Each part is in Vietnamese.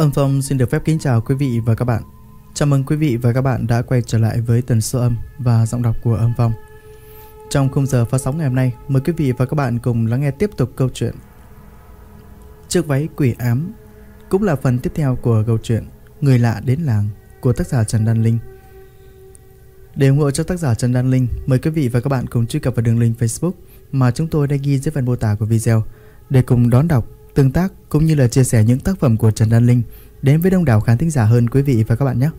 Âm Phong xin được phép kính chào quý vị và các bạn. Chào mừng quý vị và các bạn đã quay trở lại với tần số âm và giọng đọc của Âm Phong. Trong khung giờ phát sóng ngày hôm nay, mời quý vị và các bạn cùng lắng nghe tiếp tục câu chuyện Chiếc váy quỷ ám cũng là phần tiếp theo của câu chuyện Người lạ đến làng của tác giả Trần Đan Linh. Để ủng hộ cho tác giả Trần Đan Linh, mời quý vị và các bạn cùng truy cập vào đường link Facebook mà chúng tôi đã ghi dưới phần mô tả của video để cùng đón đọc tương tác cũng như là chia sẻ những tác phẩm của Trần Đan Linh đến với đông đảo khán thính giả hơn quý vị và các bạn nhé.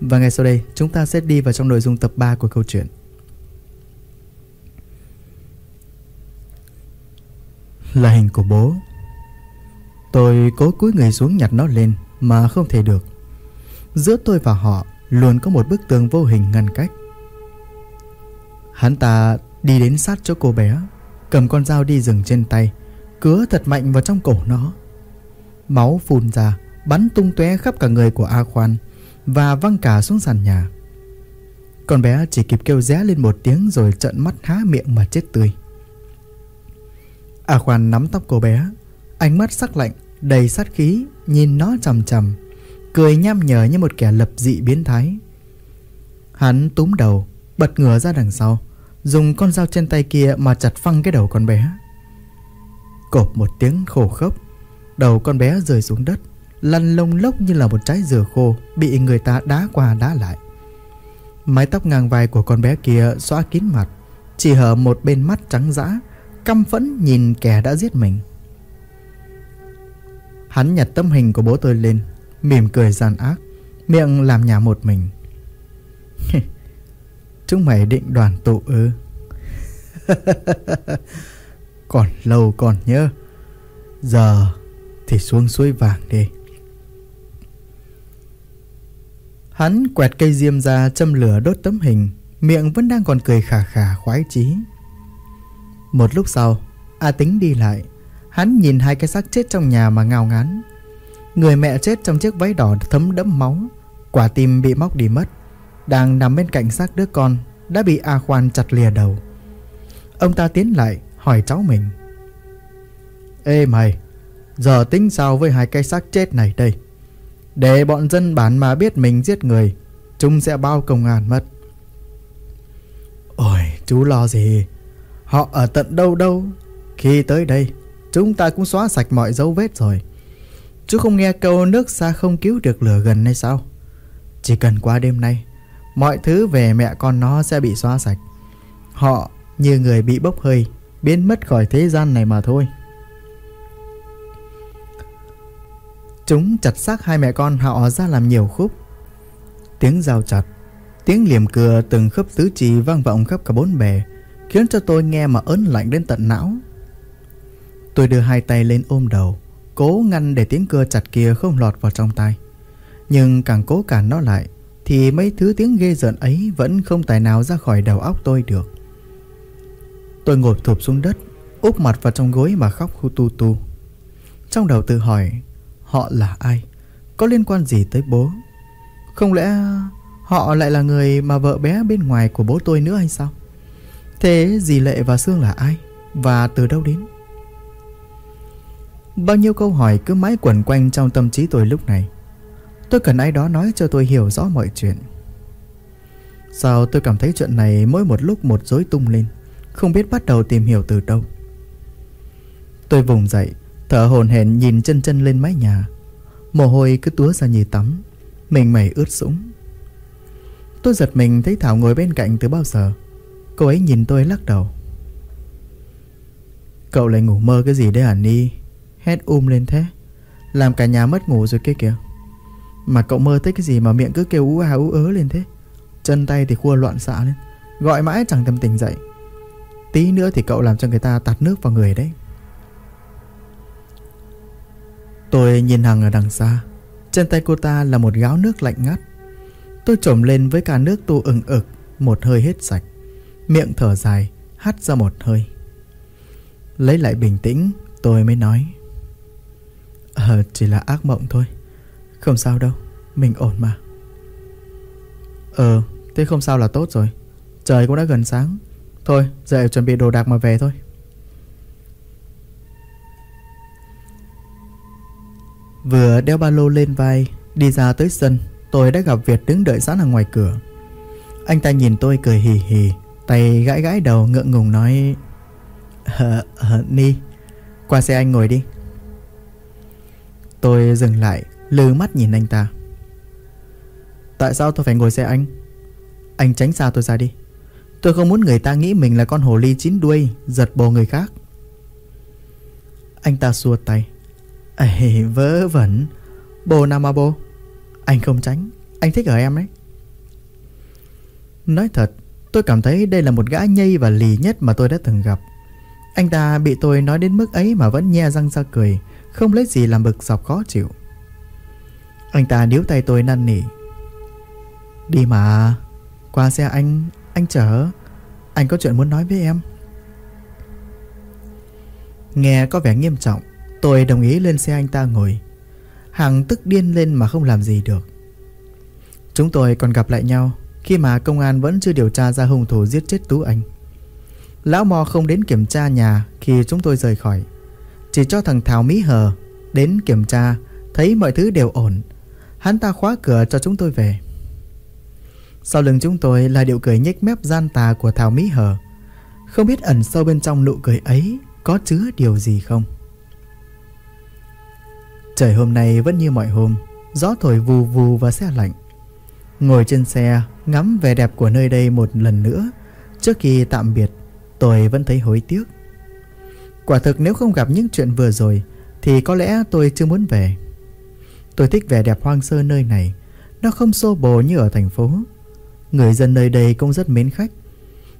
Và ngay sau đây, chúng ta sẽ đi vào trong nội dung tập 3 của câu chuyện. Là hình của bố. Tôi cố cúi người xuống nhặt nó lên mà không thể được. Giữa tôi và họ luôn có một bức tường vô hình ngăn cách. Hắn ta đi đến sát chỗ cô bé, cầm con dao đi rừng trên tay, cứa thật mạnh vào trong cổ nó. Máu phun ra, bắn tung tóe khắp cả người của A Khoan và văng cả xuống sàn nhà. Con bé chỉ kịp kêu ré lên một tiếng rồi trợn mắt há miệng mà chết tươi. A Khoan nắm tóc cô bé, ánh mắt sắc lạnh, đầy sát khí, nhìn nó chằm chằm, cười nham nhở như một kẻ lập dị biến thái. Hắn túm đầu, bật ngửa ra đằng sau, dùng con dao trên tay kia mà chặt phăng cái đầu con bé. Cộp một tiếng khổ khốc. Đầu con bé rơi xuống đất, Lăn lông lốc như là một trái dừa khô Bị người ta đá qua đá lại. Mái tóc ngang vai của con bé kia xóa kín mặt, Chỉ hở một bên mắt trắng dã, Căm phẫn nhìn kẻ đã giết mình. Hắn nhặt tấm hình của bố tôi lên, Mỉm cười gian ác, Miệng làm nhà một mình. Chúng mày định đoàn tụ ư? Còn lâu còn nhớ. Giờ thì xuống suối vàng đi. Hắn quẹt cây diêm ra châm lửa đốt tấm hình, Miệng vẫn đang còn cười khà khà khoái chí. Một lúc sau, A tính đi lại, Hắn nhìn hai cái xác chết trong nhà mà ngao ngán. Người mẹ chết trong chiếc váy đỏ thấm đẫm máu, Quả tim bị móc đi mất, Đang nằm bên cạnh xác đứa con Đã bị A Khoan chặt lìa đầu. Ông ta tiến lại hỏi cháu mình. Ê mày, Giờ tính sao với hai cái xác chết này đây? Để bọn dân bản mà biết mình giết người, Chúng sẽ bao công an mất. Ôi, chú lo gì? Họ ở tận đâu đâu? Khi tới đây, Chúng ta cũng xóa sạch mọi dấu vết rồi. Chú không nghe câu nước xa không cứu được lửa gần hay sao? Chỉ cần qua đêm nay, Mọi thứ về mẹ con nó sẽ bị xóa sạch. Họ như người bị bốc hơi. Biến mất khỏi thế gian này mà thôi. Chúng chặt xác hai mẹ con, họ ra làm nhiều khúc. Tiếng dao chặt, Tiếng liềm cưa từng khớp tứ chi vang vọng khắp cả bốn bề, Khiến cho tôi nghe mà ớn lạnh đến tận não. Tôi đưa hai tay lên ôm đầu, Cố ngăn để tiếng cưa chặt kia không lọt vào trong tai. Nhưng càng cố cản nó lại, Thì mấy thứ tiếng ghê rợn ấy Vẫn không tài nào ra khỏi đầu óc tôi được. Tôi ngồi thụp xuống đất, Úp mặt vào trong gối mà khóc khu tu tu. Trong đầu tự hỏi, Họ là ai? Có liên quan gì tới bố? Không lẽ họ lại là người mà vợ bé bên ngoài của bố tôi nữa hay sao? Thế dì Lệ và Sương là ai? Và từ đâu đến? Bao nhiêu câu hỏi cứ mãi quẩn quanh trong tâm trí tôi lúc này. Tôi cần ai đó nói cho tôi hiểu rõ mọi chuyện. Sao tôi cảm thấy chuyện này mỗi một lúc một rối tung lên? Không biết bắt đầu tìm hiểu từ đâu. Tôi vùng dậy, Thở hồn hển nhìn chân chân lên mái nhà. Mồ hôi cứ túa ra như tắm, Mình mày ướt sũng. Tôi giật mình thấy Thảo ngồi bên cạnh từ bao giờ. Cô ấy nhìn tôi lắc đầu. Cậu lại ngủ mơ cái gì đấy hả Ni? Hét um lên thế. Làm cả nhà mất ngủ rồi kia kìa. Mà cậu mơ thấy cái gì mà miệng cứ kêu ú à ú ớ lên thế? Chân tay thì khua loạn xạ lên. Gọi mãi chẳng tâm tỉnh dậy. Tí nữa thì cậu làm cho người ta tạt nước vào người đấy. Tôi nhìn Hằng ở đằng xa. Trên tay cô ta là một gáo nước lạnh ngắt. Tôi trổm lên với cả nước tu ừng ực, Một hơi hết sạch. Miệng thở dài, Hắt ra một hơi. Lấy lại bình tĩnh, Tôi mới nói. Ờ chỉ là ác mộng thôi. Không sao đâu, Mình ổn mà. Ờ thế không sao là tốt rồi. Trời cũng đã gần sáng. Thôi dậy chuẩn bị đồ đạc mà về thôi. Vừa đeo ba lô lên vai Đi ra tới sân Tôi đã gặp Việt đứng đợi sẵn ở ngoài cửa. Anh ta nhìn tôi cười hì hì Tay gãi gãi đầu ngượng ngùng nói Hờ, hờ, Ni Qua xe anh ngồi đi. Tôi dừng lại Lư mắt nhìn anh ta. Tại sao tôi phải ngồi xe anh? Anh tránh xa tôi ra đi. Tôi không muốn người ta nghĩ mình là con hồ ly chín đuôi, Giật bồ người khác. Anh ta xua tay. Ê, vớ vẩn. Bồ nào mà bồ? Anh không tránh. Anh thích ở em đấy. Nói thật, Tôi cảm thấy đây là một gã nhây và lì nhất mà tôi đã từng gặp. Anh ta bị tôi nói đến mức ấy mà vẫn nhe răng ra cười, Không lấy gì làm bực dọc khó chịu. Anh ta níu tay tôi năn nỉ. Đi mà, Qua xe anh. Anh chở. Anh có chuyện muốn nói với em? Nghe có vẻ nghiêm trọng, Tôi đồng ý lên xe anh ta ngồi. Hằng tức điên lên mà không làm gì được. Chúng tôi còn gặp lại nhau Khi mà công an vẫn chưa điều tra ra hung thủ giết chết Tú Anh. Lão Mò không đến kiểm tra nhà khi chúng tôi rời khỏi. Chỉ cho thằng Thảo Mỹ Hờ đến kiểm tra, Thấy mọi thứ đều ổn. Hắn ta khóa cửa cho chúng tôi về. Sau lưng chúng tôi là điệu cười nhếch mép gian tà của Thảo Mỹ Hờ. Không biết ẩn sâu bên trong nụ cười ấy Có chứa điều gì không? Trời hôm nay vẫn như mọi hôm, Gió thổi vù vù và xe lạnh. Ngồi trên xe, Ngắm vẻ đẹp của nơi đây một lần nữa. Trước khi tạm biệt, Tôi vẫn thấy hối tiếc. Quả thực nếu không gặp những chuyện vừa rồi, Thì có lẽ tôi chưa muốn về. Tôi thích vẻ đẹp hoang sơ nơi này. Nó không xô bồ như ở thành phố. Người dân nơi đây cũng rất mến khách.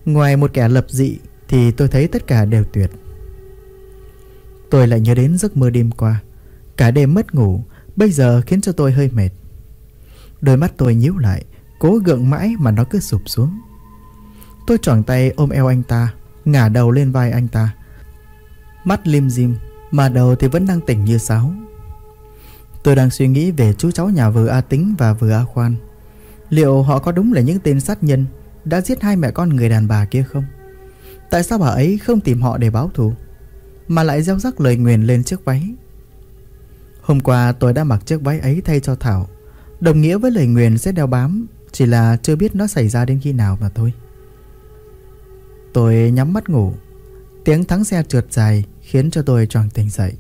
Ngoài một kẻ lập dị Thì tôi thấy tất cả đều tuyệt. Tôi lại nhớ đến giấc mơ đêm qua. Cả đêm mất ngủ, Bây giờ khiến cho tôi hơi mệt. Đôi mắt tôi nhíu lại, Cố gượng mãi mà nó cứ sụp xuống. Tôi choàng tay ôm eo anh ta, Ngả đầu lên vai anh ta. Mắt lim dim, Mà đầu thì vẫn đang tỉnh như sáo. Tôi đang suy nghĩ về chú cháu nhà vừa A Tính và vừa A Khoan. Liệu họ có đúng là những tên sát nhân Đã giết hai mẹ con người đàn bà kia không? Tại sao bà ấy không tìm họ để báo thù, Mà lại gieo rắc lời nguyền lên chiếc váy? Hôm qua tôi đã mặc chiếc váy ấy thay cho Thảo. Đồng nghĩa với lời nguyền sẽ đeo bám, Chỉ là chưa biết nó xảy ra đến khi nào mà thôi. Tôi nhắm mắt ngủ. Tiếng thắng xe trượt dài Khiến cho tôi tròn tỉnh dậy.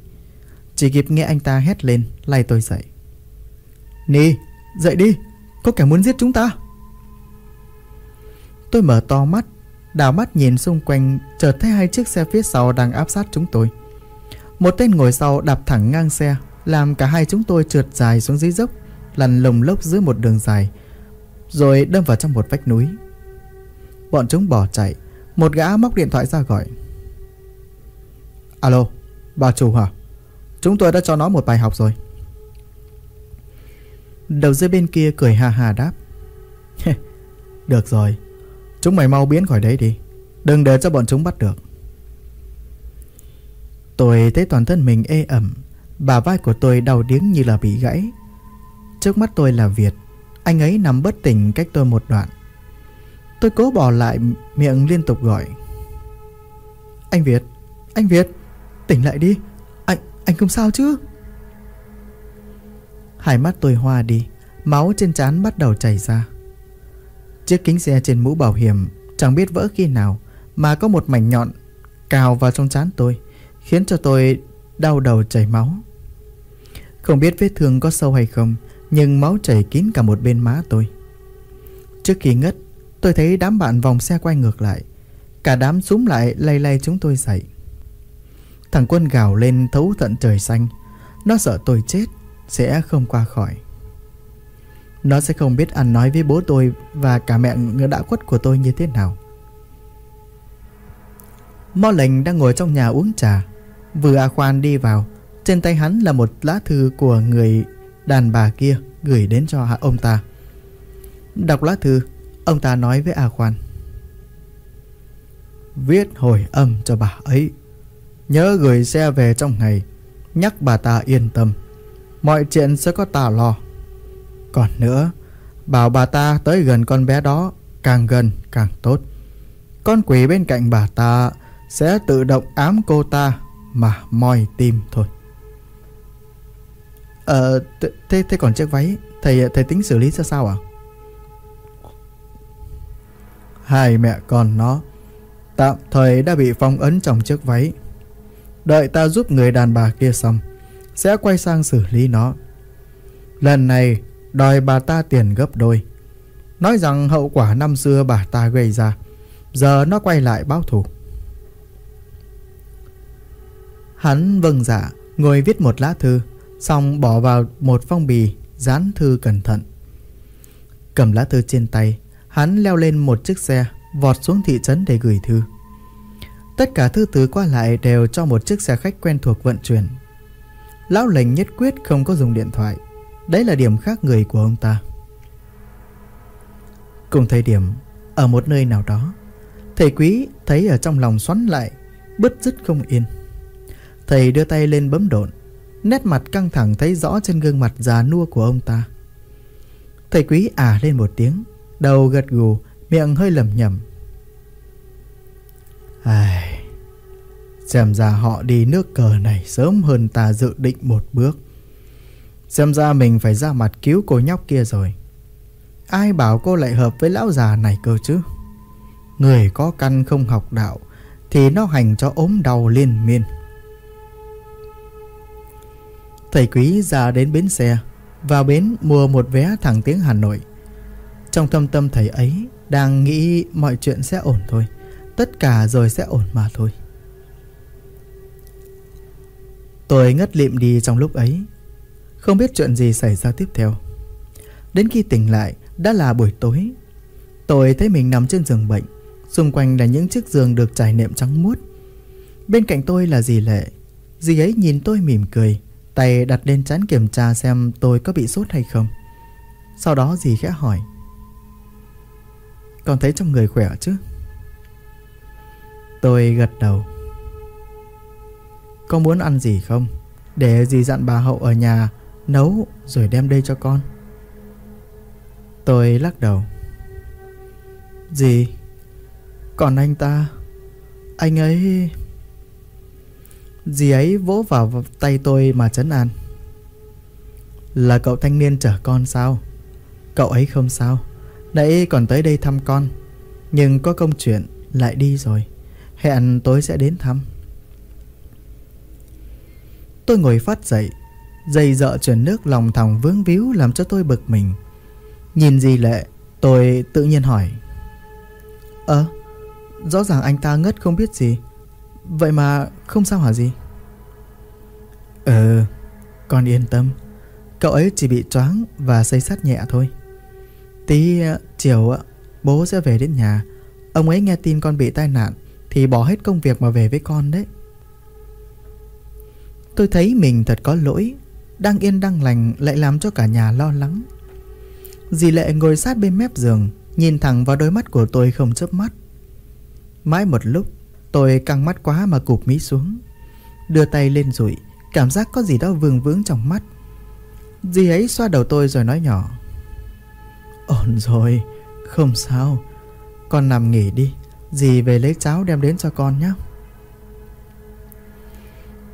Chỉ kịp nghe anh ta hét lên, Lay tôi dậy. Ni, dậy đi! Có kẻ muốn giết chúng ta? Tôi mở to mắt, Đảo mắt nhìn xung quanh, Chợt thấy hai chiếc xe phía sau đang áp sát chúng tôi. Một tên ngồi sau đạp thẳng ngang xe, Làm cả hai chúng tôi trượt dài xuống dưới dốc, Lăn lồng lốc dưới một đường dài, Rồi đâm vào trong một vách núi. Bọn chúng bỏ chạy, Một gã móc điện thoại ra gọi. Alo, Bà chủ hả? Chúng tôi đã cho nó một bài học rồi. Đầu dây bên kia cười hà hà đáp. Được rồi. Chúng mày mau biến khỏi đấy đi. Đừng để cho bọn chúng bắt được. Tôi thấy toàn thân mình ê ẩm. Bà vai của tôi đau điếng như là bị gãy. Trước mắt tôi là Việt. Anh ấy nằm bất tỉnh cách tôi một đoạn. Tôi cố bỏ lại miệng liên tục gọi. Anh Việt Anh Việt, Tỉnh lại đi. Anh anh không sao chứ? Hai mắt tôi hoa đi, Máu trên trán bắt đầu chảy ra. Chiếc kính xe trên mũ bảo hiểm, Chẳng biết vỡ khi nào, Mà có một mảnh nhọn Cào vào trong trán tôi, Khiến cho tôi đau đầu chảy máu. Không biết vết thương có sâu hay không, Nhưng máu chảy kín cả một bên má tôi. Trước khi ngất, Tôi thấy đám bạn vòng xe quay ngược lại. Cả đám súng lại lay lay chúng tôi dậy. Thằng quân gào lên thấu tận trời xanh. Nó sợ tôi chết. Sẽ không qua khỏi. Nó sẽ không biết ăn nói với bố tôi Và cả mẹ đã quất của tôi như thế nào. Mo lệnh đang ngồi trong nhà uống trà. Vừa A Khoan đi vào, Trên tay hắn là một lá thư của người đàn bà kia Gửi đến cho ông ta. Đọc lá thư, Ông ta nói với A Khoan, Viết hồi âm cho bà ấy. Nhớ gửi xe về trong ngày, Nhắc bà ta yên tâm. Mọi chuyện sẽ có ta lo Còn nữa Bảo bà ta tới gần con bé đó Càng gần càng tốt. Con quỷ bên cạnh bà ta Sẽ tự động ám cô ta Mà moi tim thôi. Ờ thế, thế còn chiếc váy? Thầy thầy tính xử lý ra sao à Hai mẹ con nó Tạm thời đã bị phong ấn trong chiếc váy. Đợi ta giúp người đàn bà kia xong sẽ quay sang xử lý nó. Lần này, đòi bà ta tiền gấp đôi. Nói rằng hậu quả năm xưa bà ta gây ra, Giờ nó quay lại báo thù. Hắn vâng dạ Ngồi viết một lá thư, Xong bỏ vào một phong bì, Dán thư cẩn thận. Cầm lá thư trên tay, Hắn leo lên một chiếc xe, Vọt xuống thị trấn để gửi thư. Tất cả thư từ qua lại đều cho một chiếc xe khách quen thuộc vận chuyển. Lão lành nhất quyết không có dùng điện thoại. Đấy là điểm khác người của ông ta. Cùng thời điểm, Ở một nơi nào đó, Thầy quý thấy ở trong lòng xoắn lại, Bứt rứt không yên. Thầy đưa tay lên bấm độn, Nét mặt căng thẳng thấy rõ trên gương mặt già nua của ông ta. Thầy quý ả lên một tiếng, Đầu gật gù, Miệng hơi lầm nhầm Ai... Xem ra họ đi nước cờ này sớm hơn ta dự định một bước. Xem ra mình phải ra mặt cứu cô nhóc kia rồi. Ai bảo cô lại hợp với lão già này cơ chứ? Người có căn không học đạo Thì nó hành cho ốm đau liên miên. Thầy quý ra đến bến xe, Vào bến mua một vé thẳng tiếng Hà Nội. Trong thâm tâm thầy ấy Đang nghĩ mọi chuyện sẽ ổn thôi, Tất cả rồi sẽ ổn mà thôi. Tôi ngất lịm đi trong lúc ấy. Không biết chuyện gì xảy ra tiếp theo. Đến khi tỉnh lại, Đã là buổi tối. Tôi thấy mình nằm trên giường bệnh. Xung quanh là những chiếc giường được trải nệm trắng muốt. Bên cạnh tôi là dì Lệ. Dì ấy nhìn tôi mỉm cười, Tay đặt lên chán kiểm tra xem tôi có bị sốt hay không. Sau đó dì khẽ hỏi, Con thấy trong người khỏe chứ? Tôi gật đầu có muốn ăn gì không? Để dì dặn bà Hậu ở nhà Nấu rồi đem đây cho con. Tôi lắc đầu. Dì, Còn anh ta? Anh ấy Dì ấy vỗ vào tay tôi mà chấn an. Là cậu thanh niên chở con sao? Cậu ấy không sao. Nãy còn tới đây thăm con, Nhưng có công chuyện lại đi rồi. Hẹn tối sẽ đến thăm. Tôi ngồi phát dậy Dây dợ chuyển nước lòng thòng vướng víu Làm cho tôi bực mình. Nhìn gì lệ, Tôi tự nhiên hỏi. Ờ Rõ ràng anh ta ngất không biết gì. Vậy mà không sao hả gì? Ừ Con yên tâm. Cậu ấy chỉ bị choáng và xây sát nhẹ thôi. Tí ờ, chiều ờ, Bố sẽ về đến nhà. Ông ấy nghe tin con bị tai nạn Thì bỏ hết công việc mà về với con đấy. Tôi thấy mình thật có lỗi. Đang yên đang lành Lại làm cho cả nhà lo lắng. Dì Lệ ngồi sát bên mép giường, Nhìn thẳng vào đôi mắt của tôi không chớp mắt. Mãi một lúc, Tôi căng mắt quá mà cụp mí xuống. Đưa tay lên rụi, Cảm giác có gì đó vương vướng trong mắt. Dì ấy xoa đầu tôi rồi nói nhỏ. Ổn rồi, Không sao. Con nằm nghỉ đi. Dì về lấy cháo đem đến cho con nhé.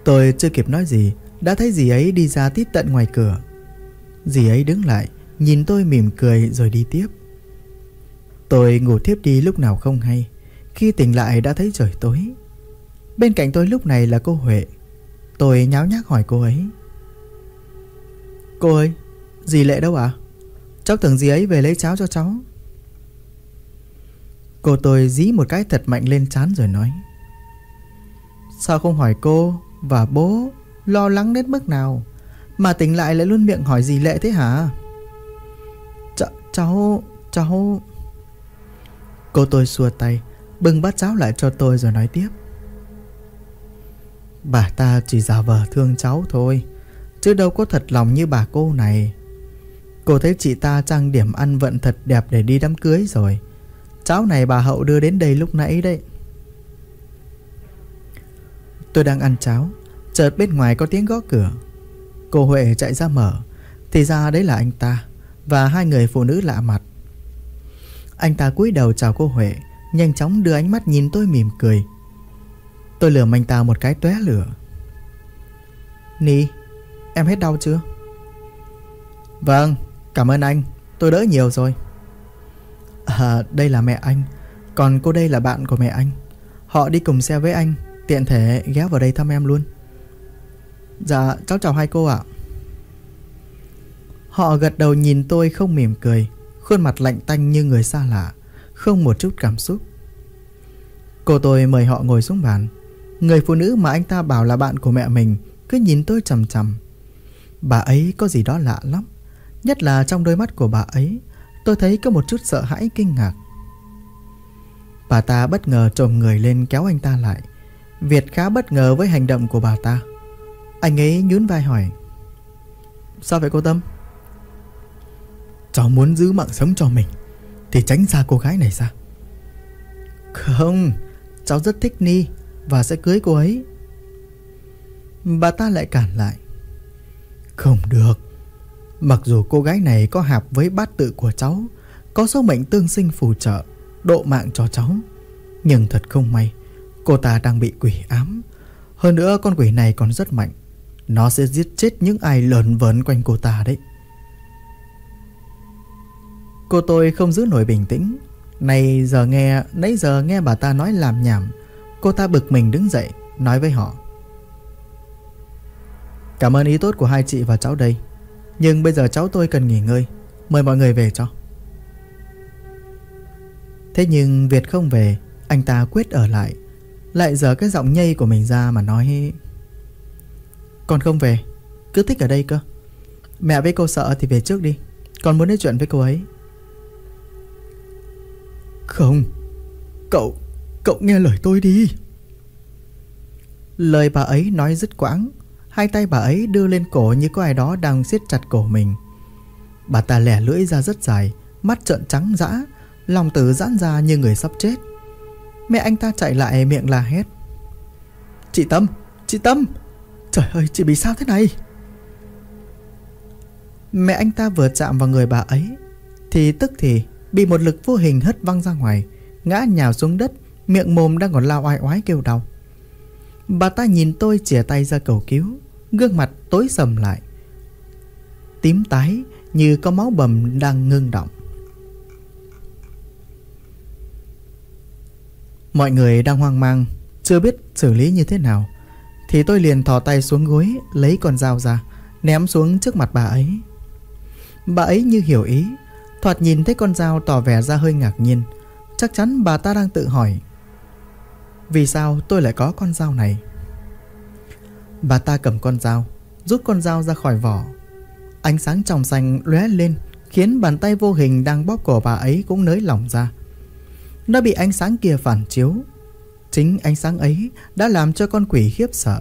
Tôi chưa kịp nói gì, Đã thấy dì ấy đi ra tít tận ngoài cửa. Dì ấy đứng lại, Nhìn tôi mỉm cười rồi đi tiếp. Tôi ngủ tiếp đi lúc nào không hay, Khi tỉnh lại đã thấy trời tối. Bên cạnh tôi lúc này là cô Huệ. Tôi nháo nhác hỏi cô ấy. Cô ơi, Dì Lệ đâu ạ? À? Cháu tưởng dì ấy về lấy cháo cho cháu. Cô tôi dí một cái thật mạnh lên chán rồi nói. Sao không hỏi cô và bố Lo lắng đến mức nào Mà tỉnh lại lại luôn miệng hỏi gì Lệ thế hả? Ch, Cháu Cháu. Cô tôi xua tay, Bưng bát cháo lại cho tôi rồi nói tiếp. Bà ta chỉ giả vờ thương cháu thôi, Chứ đâu có thật lòng như bà cô này. Cô thấy chị ta trang điểm ăn vận thật đẹp để đi đám cưới rồi. Cháu này bà Hậu đưa đến đây lúc nãy đấy. Tôi đang ăn cháo. Chợt bên ngoài có tiếng gõ cửa. Cô Huệ chạy ra mở. Thì ra đấy là anh ta Và hai người phụ nữ lạ mặt. Anh ta cúi đầu chào cô Huệ, Nhanh chóng đưa ánh mắt nhìn tôi mỉm cười. Tôi lườm anh ta một cái tóe lửa. Ni, Em hết đau chưa? Vâng cảm ơn anh. Tôi đỡ nhiều rồi. À đây là mẹ anh. Còn cô đây là bạn của mẹ anh. Họ đi cùng xe với anh. Tiện thể ghé vào đây thăm em luôn. Dạ cháu chào hai cô ạ. Họ gật đầu nhìn tôi không mỉm cười, Khuôn mặt lạnh tanh như người xa lạ, Không một chút cảm xúc. Cô tôi mời họ ngồi xuống bàn. Người phụ nữ mà anh ta bảo là bạn của mẹ mình Cứ nhìn tôi chầm chầm Bà ấy có gì đó lạ lắm, Nhất là trong đôi mắt của bà ấy, Tôi thấy có một chút sợ hãi kinh ngạc. Bà ta bất ngờ trồm người lên kéo anh ta lại. Việt khá bất ngờ với hành động của bà ta. Anh ấy nhún vai hỏi, Sao vậy cô Tâm? Cháu muốn giữ mạng sống cho mình, Thì tránh xa cô gái này ra Không, Cháu rất thích Ni Và sẽ cưới cô ấy. Bà ta lại cản lại, Không được, Mặc dù cô gái này có hạp với bát tự của cháu, Có số mệnh tương sinh phù trợ, Độ mạng cho cháu, Nhưng thật không may Cô ta đang bị quỷ ám. Hơn nữa, con quỷ này còn rất mạnh. Nó sẽ giết chết những ai lờn vớn quanh cô ta đấy. Cô tôi không giữ nổi bình tĩnh. Này giờ nghe, Nãy giờ nghe bà ta nói làm nhảm. Cô ta bực mình đứng dậy, Nói với họ. Cảm ơn ý tốt của hai chị và cháu đây. Nhưng bây giờ cháu tôi cần nghỉ ngơi. Mời mọi người về cho. Thế nhưng Việt không về. Anh ta quyết ở lại. Lại dở cái giọng nhây của mình ra mà nói, Con không về, Cứ thích ở đây cơ. Mẹ với cô sợ thì về trước đi, Con muốn nói chuyện với cô ấy. Không, Cậu Cậu nghe lời tôi đi. Lời bà ấy nói dứt quãng, Hai tay bà ấy đưa lên cổ như có ai đó đang siết chặt cổ mình. Bà ta lẻ lưỡi ra rất dài, Mắt trợn trắng dã, Lòng tử giãn ra như người sắp chết. Mẹ anh ta chạy lại miệng la hét. Chị Tâm Chị Tâm. Trời ơi, chị bị sao thế này? Mẹ anh ta vừa chạm vào người bà ấy, Thì tức thì Bị một lực vô hình hất văng ra ngoài, Ngã nhào xuống đất, Miệng mồm đang còn lao oai oái kêu đau. Bà ta nhìn tôi chìa tay ra cầu cứu, Gương mặt tối sầm lại. Tím tái Như có máu bầm đang ngưng động. Mọi người đang hoang mang, Chưa biết xử lý như thế nào. Thì tôi liền thò tay xuống gối, Lấy con dao ra, Ném xuống trước mặt bà ấy. Bà ấy như hiểu ý, Thoạt nhìn thấy con dao tỏ vẻ ra hơi ngạc nhiên. Chắc chắn bà ta đang tự hỏi, Vì sao tôi lại có con dao này? Bà ta cầm con dao, Rút con dao ra khỏi vỏ. Ánh sáng trong xanh lóe lên, Khiến bàn tay vô hình đang bóp cổ bà ấy cũng nới lỏng ra. Nó bị ánh sáng kia phản chiếu. Chính ánh sáng ấy đã làm cho con quỷ khiếp sợ.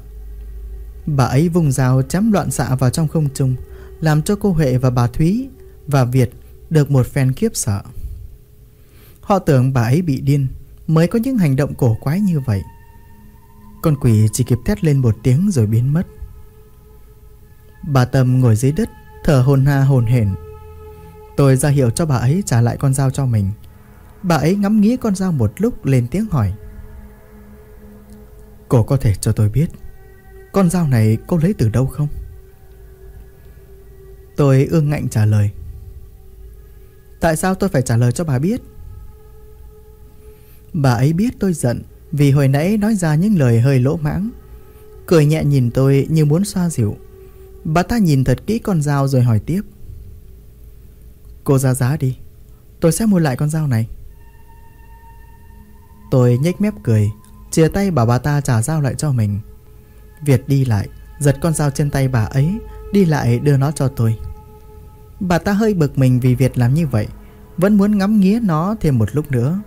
Bà ấy vùng dao chém loạn xạ vào trong không trung, Làm cho cô Huệ và bà Thúy Và Việt được một phen khiếp sợ. Họ tưởng bà ấy bị điên Mới có những hành động cổ quái như vậy. Con quỷ chỉ kịp thét lên một tiếng rồi biến mất. Bà Tâm ngồi dưới đất, Thở hồn ha hồn hển. Tôi ra hiệu cho bà ấy trả lại con dao cho mình. Bà ấy ngắm nghía con dao một lúc, lên tiếng hỏi. Cô có thể cho tôi biết, Con dao này cô lấy từ đâu không? Tôi ương ngạnh trả lời. Tại sao tôi phải trả lời cho bà biết? Bà ấy biết tôi giận, Vì hồi nãy nói ra những lời hơi lỗ mãng. Cười nhẹ nhìn tôi như muốn xoa dịu. Bà ta nhìn thật kỹ con dao rồi hỏi tiếp. Cô ra giá đi, Tôi sẽ mua lại con dao này. Tôi nhếch mép cười Chia tay bảo bà ta trả dao lại cho mình. Việt đi lại, Giật con dao trên tay bà ấy, Đi lại đưa nó cho tôi. Bà ta hơi bực mình vì Việt làm như vậy, Vẫn muốn ngắm nghía nó thêm một lúc nữa.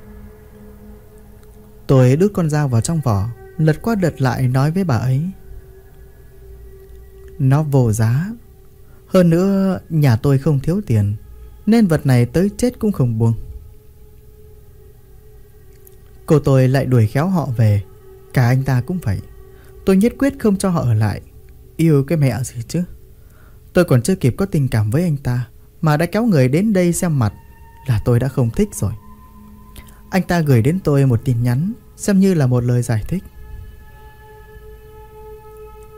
Tôi đút con dao vào trong vỏ, Lật qua đợt lại nói với bà ấy. Nó vô giá. Hơn nữa, nhà tôi không thiếu tiền, Nên vật này tới chết cũng không buông. Cô tôi lại đuổi khéo họ về. Cả anh ta cũng vậy. Tôi nhất quyết không cho họ ở lại. Yêu cái mẹ gì chứ? Tôi còn chưa kịp có tình cảm với anh ta, Mà đã kéo người đến đây xem mặt Là tôi đã không thích rồi. Anh ta gửi đến tôi một tin nhắn, Xem như là một lời giải thích.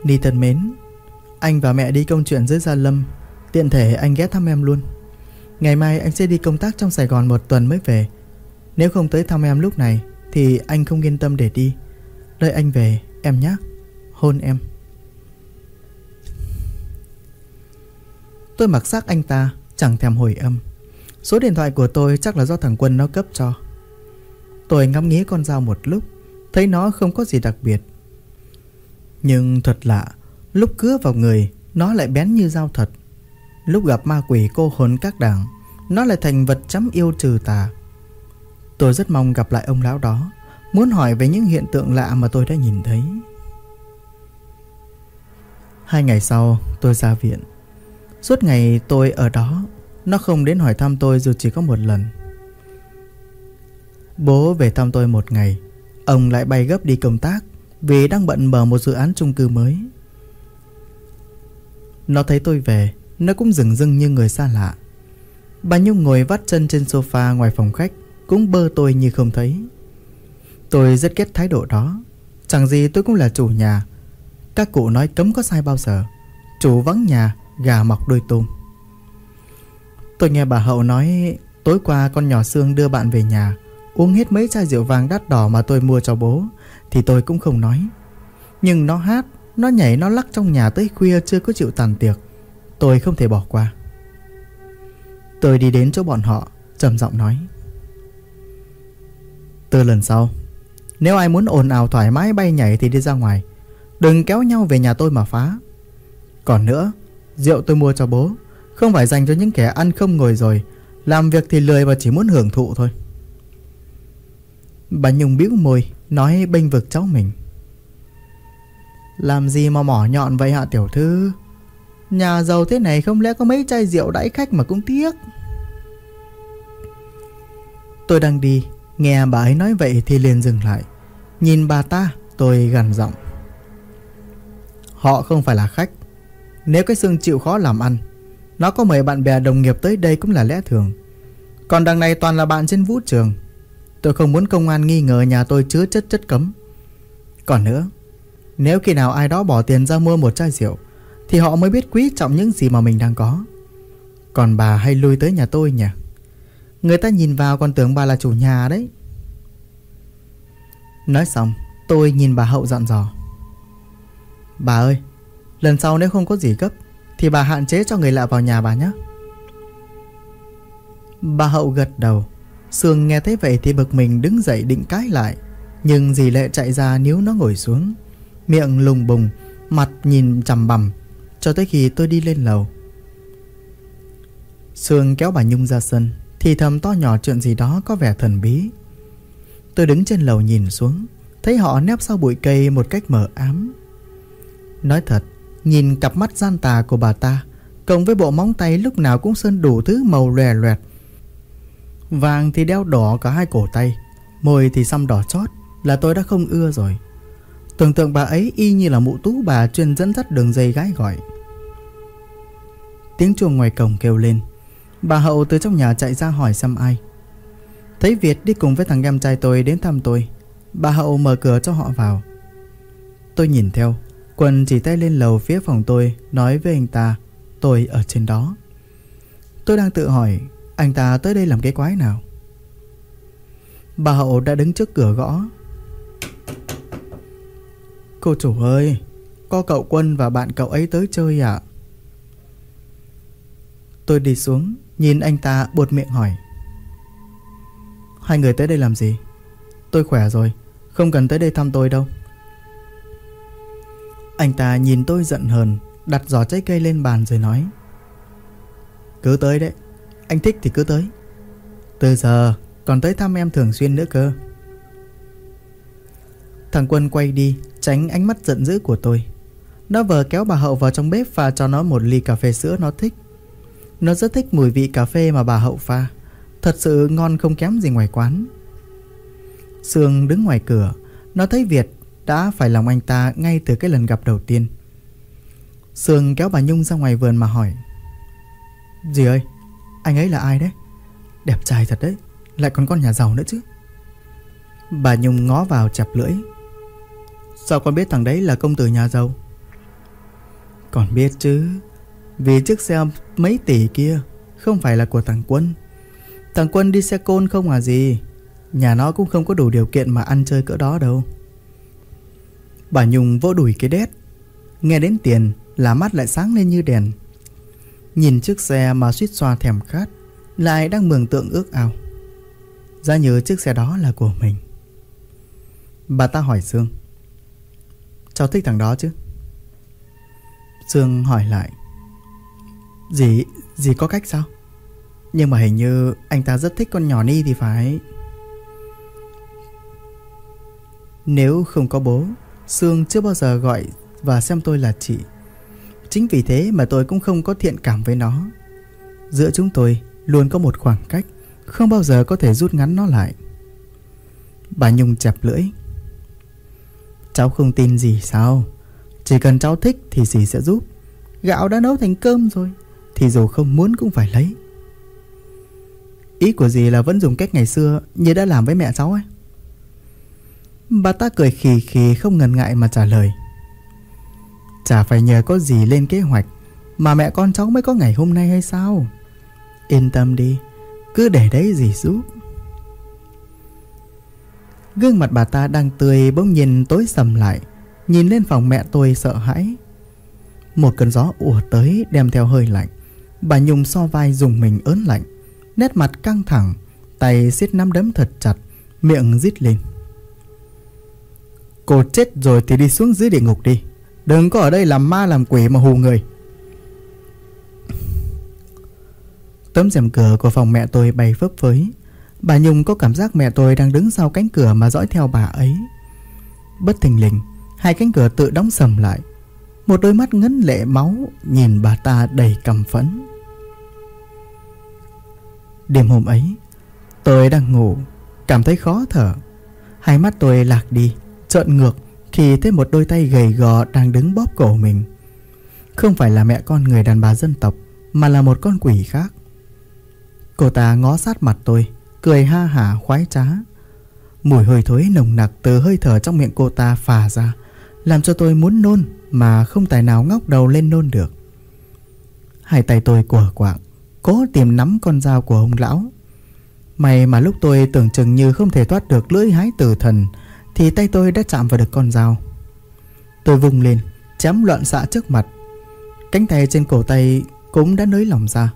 Ni thân mến, Anh và mẹ đi công chuyện dưới Gia Lâm. Tiện thể anh ghé thăm em luôn. Ngày mai anh sẽ đi công tác trong Sài Gòn một tuần mới về. Nếu không tới thăm em lúc này thì anh không yên tâm để đi. Đợi anh về, em nhé Hôn em. Tôi mặc xác anh ta, Chẳng thèm hồi âm. Số điện thoại của tôi chắc là do thằng Quân nó cấp cho. Tôi ngắm nghĩ con dao một lúc, Thấy nó không có gì đặc biệt. Nhưng thật lạ, Lúc cứa vào người, Nó lại bén như dao thật. Lúc gặp ma quỷ cô hồn các đảng, Nó lại thành vật chấm yêu trừ tà. Tôi rất mong gặp lại ông lão đó, Muốn hỏi về những hiện tượng lạ mà tôi đã nhìn thấy. Hai ngày sau, tôi ra viện. Suốt ngày tôi ở đó, Nó không đến hỏi thăm tôi dù chỉ có một lần. Bố về thăm tôi một ngày, Ông lại bay gấp đi công tác Vì đang bận mở một dự án chung cư mới. Nó thấy tôi về, Nó cũng dừng dưng như người xa lạ. Bà Nhung ngồi vắt chân trên sofa ngoài phòng khách cũng bơ tôi như không thấy. Tôi rất ghét thái độ đó. Chẳng gì tôi cũng là chủ nhà. Các cụ nói cấm có sai bao giờ. Chủ vắng nhà, Gà mọc đôi tôm. Tôi nghe bà Hậu nói, Tối qua con nhỏ Sương đưa bạn về nhà, Uống hết mấy chai rượu vàng đắt đỏ mà tôi mua cho bố, Thì tôi cũng không nói. Nhưng nó hát, Nó nhảy, nó lắc trong nhà tới khuya chưa có chịu tàn tiệc. Tôi không thể bỏ qua. Tôi đi đến chỗ bọn họ, trầm giọng nói từ lần sau, Nếu ai muốn ồn ào thoải mái bay nhảy thì đi ra ngoài. Đừng kéo nhau về nhà tôi mà phá. Còn nữa, Rượu tôi mua cho bố. Không phải dành cho những kẻ ăn không ngồi rồi, Làm việc thì lười và chỉ muốn hưởng thụ thôi. Bà Nhung bĩu môi, Nói bênh vực cháu mình. Làm gì mà mỏ nhọn vậy hạ tiểu thư? Nhà giàu thế này không lẽ có mấy chai rượu đãi khách mà cũng tiếc? Tôi đang đi Nghe bà ấy nói vậy thì liền dừng lại. Nhìn bà ta, tôi gằn giọng. Họ không phải là khách. Nếu cái xương chịu khó làm ăn, Nó có mời bạn bè đồng nghiệp tới đây cũng là lẽ thường. Còn đằng này toàn là bạn trên vũ trường. Tôi không muốn công an nghi ngờ nhà tôi chứa chất chất cấm. Còn nữa, Nếu khi nào ai đó bỏ tiền ra mua một chai rượu, Thì họ mới biết quý trọng những gì mà mình đang có. Còn bà hay lui tới nhà tôi nhỉ? Người ta nhìn vào còn tưởng bà là chủ nhà đấy. Nói xong, Tôi nhìn bà Hậu dặn dò. Bà ơi, Lần sau nếu không có gì gấp, Thì bà hạn chế cho người lạ vào nhà bà nhé. Bà Hậu gật đầu. Sương nghe thấy vậy thì bực mình đứng dậy định cãi lại. Nhưng dì lệ chạy ra níu nó ngồi xuống. Miệng lùng bùng, Mặt nhìn chằm bằm, Cho tới khi tôi đi lên lầu. Sương kéo bà Nhung ra sân. Thì thầm to nhỏ chuyện gì đó có vẻ thần bí. Tôi đứng trên lầu nhìn xuống, Thấy họ nép sau bụi cây một cách mờ ám. Nói thật, Nhìn cặp mắt gian tà của bà ta, Cộng với bộ móng tay lúc nào cũng sơn đủ thứ màu lòe loẹt. Vàng thì đeo đỏ cả hai cổ tay, Môi thì xăm đỏ chót, Là tôi đã không ưa rồi. Tưởng tượng bà ấy y như là mụ tú bà chuyên dẫn dắt đường dây gái gọi. Tiếng chuông ngoài cổng kêu lên. Bà Hậu từ trong nhà chạy ra hỏi xem ai. Thấy Việt đi cùng với thằng em trai tôi đến thăm tôi, Bà Hậu mở cửa cho họ vào. Tôi nhìn theo Quân chỉ tay lên lầu phía phòng tôi, Nói với anh ta, Tôi ở trên đó. Tôi đang tự hỏi, anh ta tới đây làm cái quái nào? Bà Hậu đã đứng trước cửa gõ. Cô chủ ơi, Có cậu Quân và bạn cậu ấy tới chơi ạ. Tôi đi xuống Nhìn anh ta buột miệng hỏi. Hai người tới đây làm gì? Tôi khỏe rồi, Không cần tới đây thăm tôi đâu. Anh ta nhìn tôi giận hờn, Đặt giỏ trái cây lên bàn rồi nói. Cứ tới đấy, anh thích thì cứ tới. Từ giờ, còn tới thăm em thường xuyên nữa cơ. Thằng Quân quay đi, Tránh ánh mắt giận dữ của tôi. Nó vờ kéo bà Hậu vào trong bếp và cho nó một ly cà phê sữa nó thích. Nó rất thích mùi vị cà phê mà bà Hậu pha. Thật sự ngon không kém gì ngoài quán. Sương đứng ngoài cửa. Nó thấy Việt đã phải lòng anh ta ngay từ cái lần gặp đầu tiên. Sương kéo bà Nhung ra ngoài vườn mà hỏi, Dì ơi, anh ấy là ai đấy? Đẹp trai thật đấy, Lại còn con nhà giàu nữa chứ. Bà Nhung ngó vào chập lưỡi. Sao con biết thằng đấy là công tử nhà giàu? Còn biết chứ vì chiếc xe mấy tỷ kia Không phải là của thằng Quân. Thằng Quân đi xe côn không à gì, Nhà nó cũng không có đủ điều kiện mà ăn chơi cỡ đó đâu. Bà Nhung vỗ đùi cái đét, Nghe đến tiền là mắt lại sáng lên như đèn. Nhìn chiếc xe mà suýt xoa thèm khát, Lại đang mường tượng ước ao. Ra nhớ chiếc xe đó là của mình. Bà ta hỏi Dương Cháu thích thằng đó chứ? Dương hỏi lại Dì, dì có cách sao? Nhưng mà hình như anh ta rất thích con nhỏ Ni thì phải. Nếu không có bố Sương chưa bao giờ gọi và xem tôi là chị. Chính vì thế mà tôi cũng không có thiện cảm với nó. Giữa chúng tôi luôn có một khoảng cách Không bao giờ có thể rút ngắn nó lại. Bà Nhung chẹp lưỡi. Cháu không tin gì sao? Chỉ cần cháu thích thì dì sẽ giúp. Gạo đã nấu thành cơm rồi. Thì dù không muốn cũng phải lấy. Ý của dì là vẫn dùng cách ngày xưa Như đã làm với mẹ cháu ấy. Bà ta cười khì khì không ngần ngại mà trả lời. Chả phải nhờ có gì lên kế hoạch Mà mẹ con cháu mới có ngày hôm nay hay sao? Yên tâm đi, Cứ để đấy gì giúp. Gương mặt bà ta đang tươi bỗng nhìn tối sầm lại, Nhìn lên phòng mẹ tôi sợ hãi. Một cơn gió ùa tới đem theo hơi lạnh. Bà Nhung so vai dùng mình ớn lạnh, Nét mặt căng thẳng, Tay siết nắm đấm thật chặt, Miệng rít lên. Cô chết rồi thì đi xuống dưới địa ngục đi, Đừng có ở đây làm ma làm quỷ mà hù người. Tấm rèm cửa của phòng mẹ tôi bay phấp phới. Bà Nhung có cảm giác mẹ tôi đang đứng sau cánh cửa mà dõi theo bà ấy. Bất thình lình, Hai cánh cửa tự đóng sầm lại. Một đôi mắt ngấn lệ máu Nhìn bà ta đầy căm phẫn. Đêm hôm ấy, Tôi đang ngủ, Cảm thấy khó thở. Hai mắt tôi lạc đi, Trợn ngược khi thấy một đôi tay gầy gò đang đứng bóp cổ mình. Không phải là mẹ con người đàn bà dân tộc, Mà là một con quỷ khác. Cô ta ngó sát mặt tôi, Cười ha hả, khoái trá. Mùi hơi thối nồng nặc từ hơi thở trong miệng cô ta phà ra, Làm cho tôi muốn nôn Mà không tài nào ngóc đầu lên nôn được. Hai tay tôi của quạng. Cố tìm nắm con dao của ông lão. May mà lúc tôi tưởng chừng như không thể thoát được lưỡi hái tử thần, thì tay tôi đã chạm vào được con dao. Tôi vùng lên, Chém loạn xạ trước mặt. Cánh tay trên cổ tay cũng đã nới lỏng ra.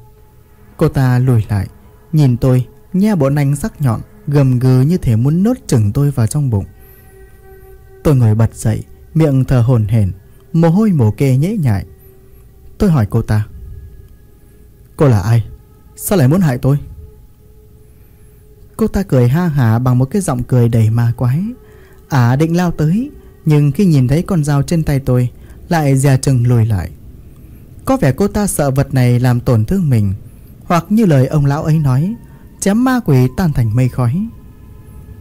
Cô ta lùi lại, Nhìn tôi, Nhe bộ nanh sắc nhọn, Gầm gừ như thể muốn nốt chừng tôi vào trong bụng. Tôi ngồi bật dậy, Miệng thở hổn hển, Mồ hôi mồ kê nhễ nhại. Tôi hỏi cô ta Cô là ai? Sao lại muốn hại tôi? Cô ta cười ha hả bằng một cái giọng cười đầy ma quái. Ả à, định lao tới Nhưng khi nhìn thấy con dao trên tay tôi Lại dè chừng lùi lại. Có vẻ cô ta sợ vật này làm tổn thương mình Hoặc như lời ông lão ấy nói Chém ma quỷ tan thành mây khói.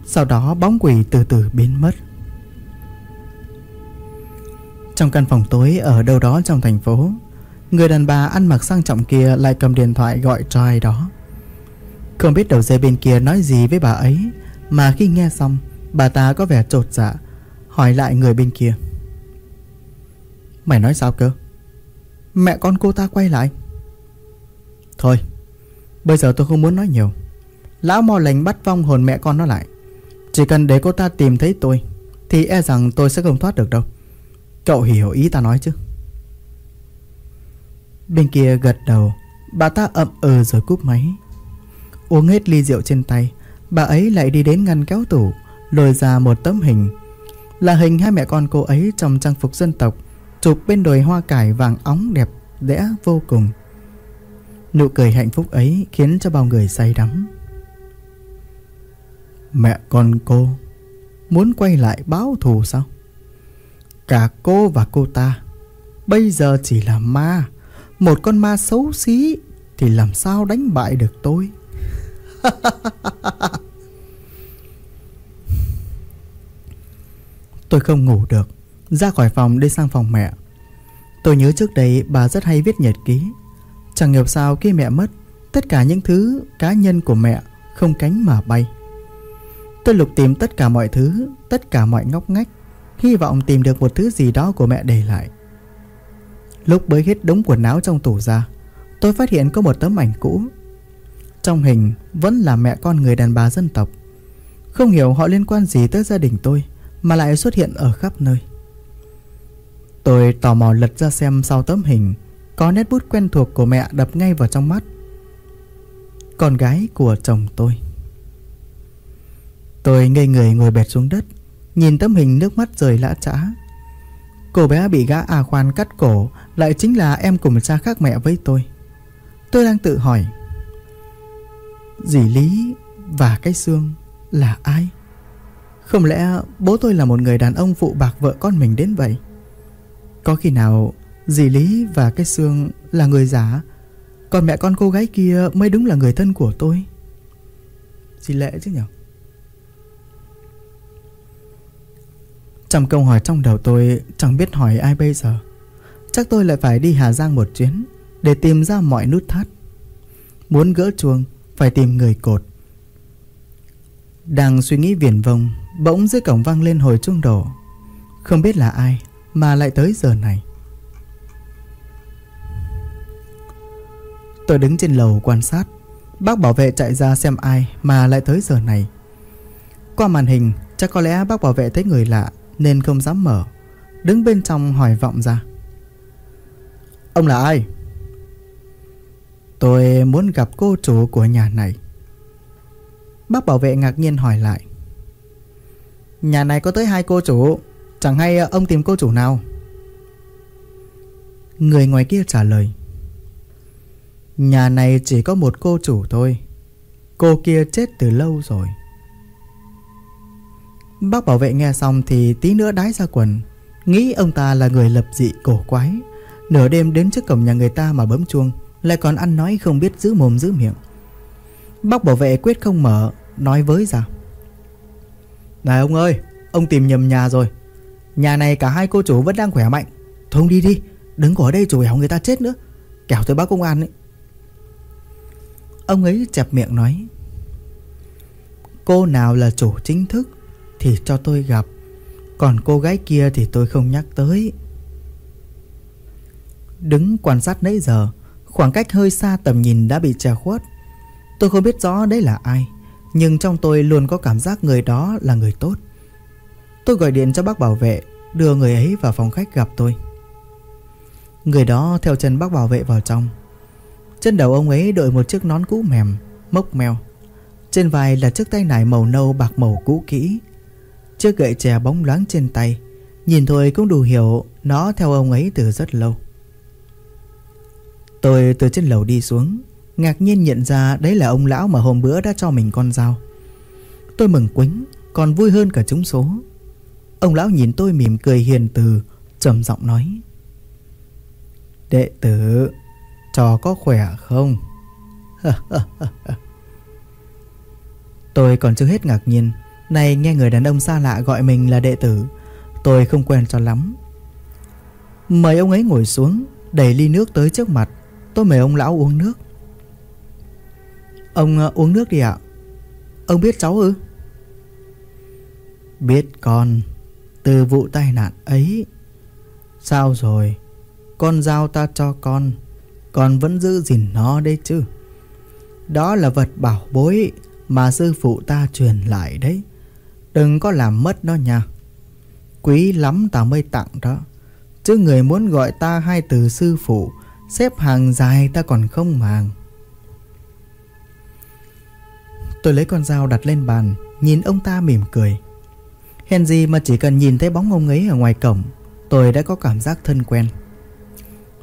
Sau đó bóng quỷ từ từ biến mất. Trong căn phòng tối ở đâu đó trong thành phố Người đàn bà ăn mặc sang trọng kia lại cầm điện thoại gọi cho ai đó. Không biết đầu dây bên kia nói gì với bà ấy, Mà khi nghe xong, Bà ta có vẻ trột dạ Hỏi lại người bên kia. Mày nói sao cơ? Mẹ con cô ta quay lại. Thôi, Bây giờ tôi không muốn nói nhiều. Lão mò lệnh bắt vong hồn mẹ con nó lại. Chỉ cần để cô ta tìm thấy tôi, Thì e rằng tôi sẽ không thoát được đâu. Cậu hiểu ý ta nói chứ. Bên kia gật đầu. Bà ta ậm ừ rồi cúp máy. Uống hết ly rượu trên tay, Bà ấy lại đi đến ngăn kéo tủ, lôi ra một tấm hình. Là hình hai mẹ con cô ấy trong trang phục dân tộc, chụp bên đồi hoa cải vàng óng đẹp, đẽ vô cùng. Nụ cười hạnh phúc ấy khiến cho bao người say đắm. Mẹ con cô, muốn quay lại báo thù sao? Cả cô và cô ta, bây giờ chỉ là ma một con ma xấu xí thì làm sao đánh bại được tôi? Tôi không ngủ được, Ra khỏi phòng đi sang phòng mẹ. Tôi nhớ trước đây bà rất hay viết nhật ký. Chẳng hiểu sao khi mẹ mất, Tất cả những thứ cá nhân của mẹ Không cánh mà bay. Tôi lục tìm tất cả mọi thứ, Tất cả mọi ngóc ngách, Hy vọng tìm được một thứ gì đó của mẹ để lại. Lúc bới hết đống quần áo trong tủ ra, Tôi phát hiện có một tấm ảnh cũ. Trong hình vẫn là mẹ con người đàn bà dân tộc. Không hiểu họ liên quan gì tới gia đình tôi, Mà lại xuất hiện ở khắp nơi. Tôi tò mò lật ra xem sau tấm hình, Có nét bút quen thuộc của mẹ đập ngay vào trong mắt. Con gái của chồng tôi. Tôi ngây người ngồi bệt xuống đất, Nhìn tấm hình nước mắt rời lã trã. Cô bé bị gã A Khoan cắt cổ, Lại chính là em cùng cha khác mẹ với tôi Tôi đang tự hỏi, Dì Lý và cái xương là ai? Không lẽ bố tôi là một người đàn ông phụ bạc vợ con mình đến vậy? Có khi nào dì Lý và cái xương là người giả Còn mẹ con cô gái kia mới đúng là người thân của tôi Dì Lệ chứ nhỉ Trong câu hỏi trong đầu tôi, chẳng biết hỏi ai bây giờ. Chắc tôi lại phải đi Hà Giang một chuyến Để tìm ra mọi nút thắt. Muốn gỡ chuông Phải tìm người cột. Đang suy nghĩ viển vông, Bỗng dưới cổng vang lên hồi chuông đổ. Không biết là ai Mà lại tới giờ này. Tôi đứng trên lầu quan sát, Bác bảo vệ chạy ra xem ai Mà lại tới giờ này. Qua màn hình, Chắc có lẽ bác bảo vệ thấy người lạ. Nên không dám mở, Đứng bên trong hỏi vọng ra. Ông là ai? Tôi muốn gặp cô chủ của nhà này. Bác bảo vệ ngạc nhiên hỏi lại. Nhà này có tới hai cô chủ, Chẳng hay ông tìm cô chủ nào? Người ngoài kia trả lời. Nhà này chỉ có một cô chủ thôi, Cô kia chết từ lâu rồi. Bác bảo vệ nghe xong thì tí nữa đái ra quần. Nghĩ ông ta là người lập dị cổ quái. Nửa đêm đến trước cổng nhà người ta mà bấm chuông, Lại còn ăn nói không biết giữ mồm giữ miệng. Bác bảo vệ quyết không mở, Nói với ra. Này ông ơi, Ông tìm nhầm nhà rồi. Nhà này cả hai cô chủ vẫn đang khỏe mạnh. Thôi ông đi đi, Đừng có ở đây chủ hẻo người ta chết nữa. Kẻo tới báo công an ấy. Ông ấy chẹp miệng nói. Cô nào là chủ chính thức thì cho tôi gặp. Còn cô gái kia thì tôi không nhắc tới. Đứng quan sát nãy giờ, Khoảng cách hơi xa tầm nhìn đã bị che khuất. Tôi không biết rõ đấy là ai, Nhưng trong tôi luôn có cảm giác người đó là người tốt. Tôi gọi điện cho bác bảo vệ, Đưa người ấy vào phòng khách gặp tôi. Người đó theo chân bác bảo vệ vào trong. Trên đầu ông ấy đội một chiếc nón cũ mềm, Mốc mèo Trên vai là chiếc tay nải màu nâu bạc màu cũ kỹ. Chiếc gậy chè bóng loáng trên tay. Nhìn thôi cũng đủ hiểu Nó theo ông ấy từ rất lâu. Tôi từ trên lầu đi xuống, Ngạc nhiên nhận ra đấy là ông lão mà hôm bữa đã cho mình con dao. Tôi mừng quính, Còn vui hơn cả chúng số. Ông lão nhìn tôi mỉm cười hiền từ, trầm giọng nói. Đệ tử, Trò có khỏe không? Tôi còn chưa hết ngạc nhiên. Này nghe người đàn ông xa lạ gọi mình là đệ tử. Tôi không quen cho lắm. Mời ông ấy ngồi xuống Đẩy ly nước tới trước mặt. Tôi mời ông lão uống nước. Ông uh, uống nước đi ạ. Ông biết cháu ư? Biết con. Từ vụ tai nạn ấy. Sao rồi? Con giao ta cho con. Con vẫn giữ gìn nó đấy chứ. Đó là vật bảo bối Mà sư phụ ta truyền lại đấy. Đừng có làm mất nó nha. Quý lắm ta mới tặng đó. Chứ người muốn gọi ta hai từ sư phụ, Xếp hàng dài ta còn không màng. Tôi lấy con dao đặt lên bàn, Nhìn ông ta mỉm cười. Hèn gì mà chỉ cần nhìn thấy bóng ông ấy ở ngoài cổng, Tôi đã có cảm giác thân quen.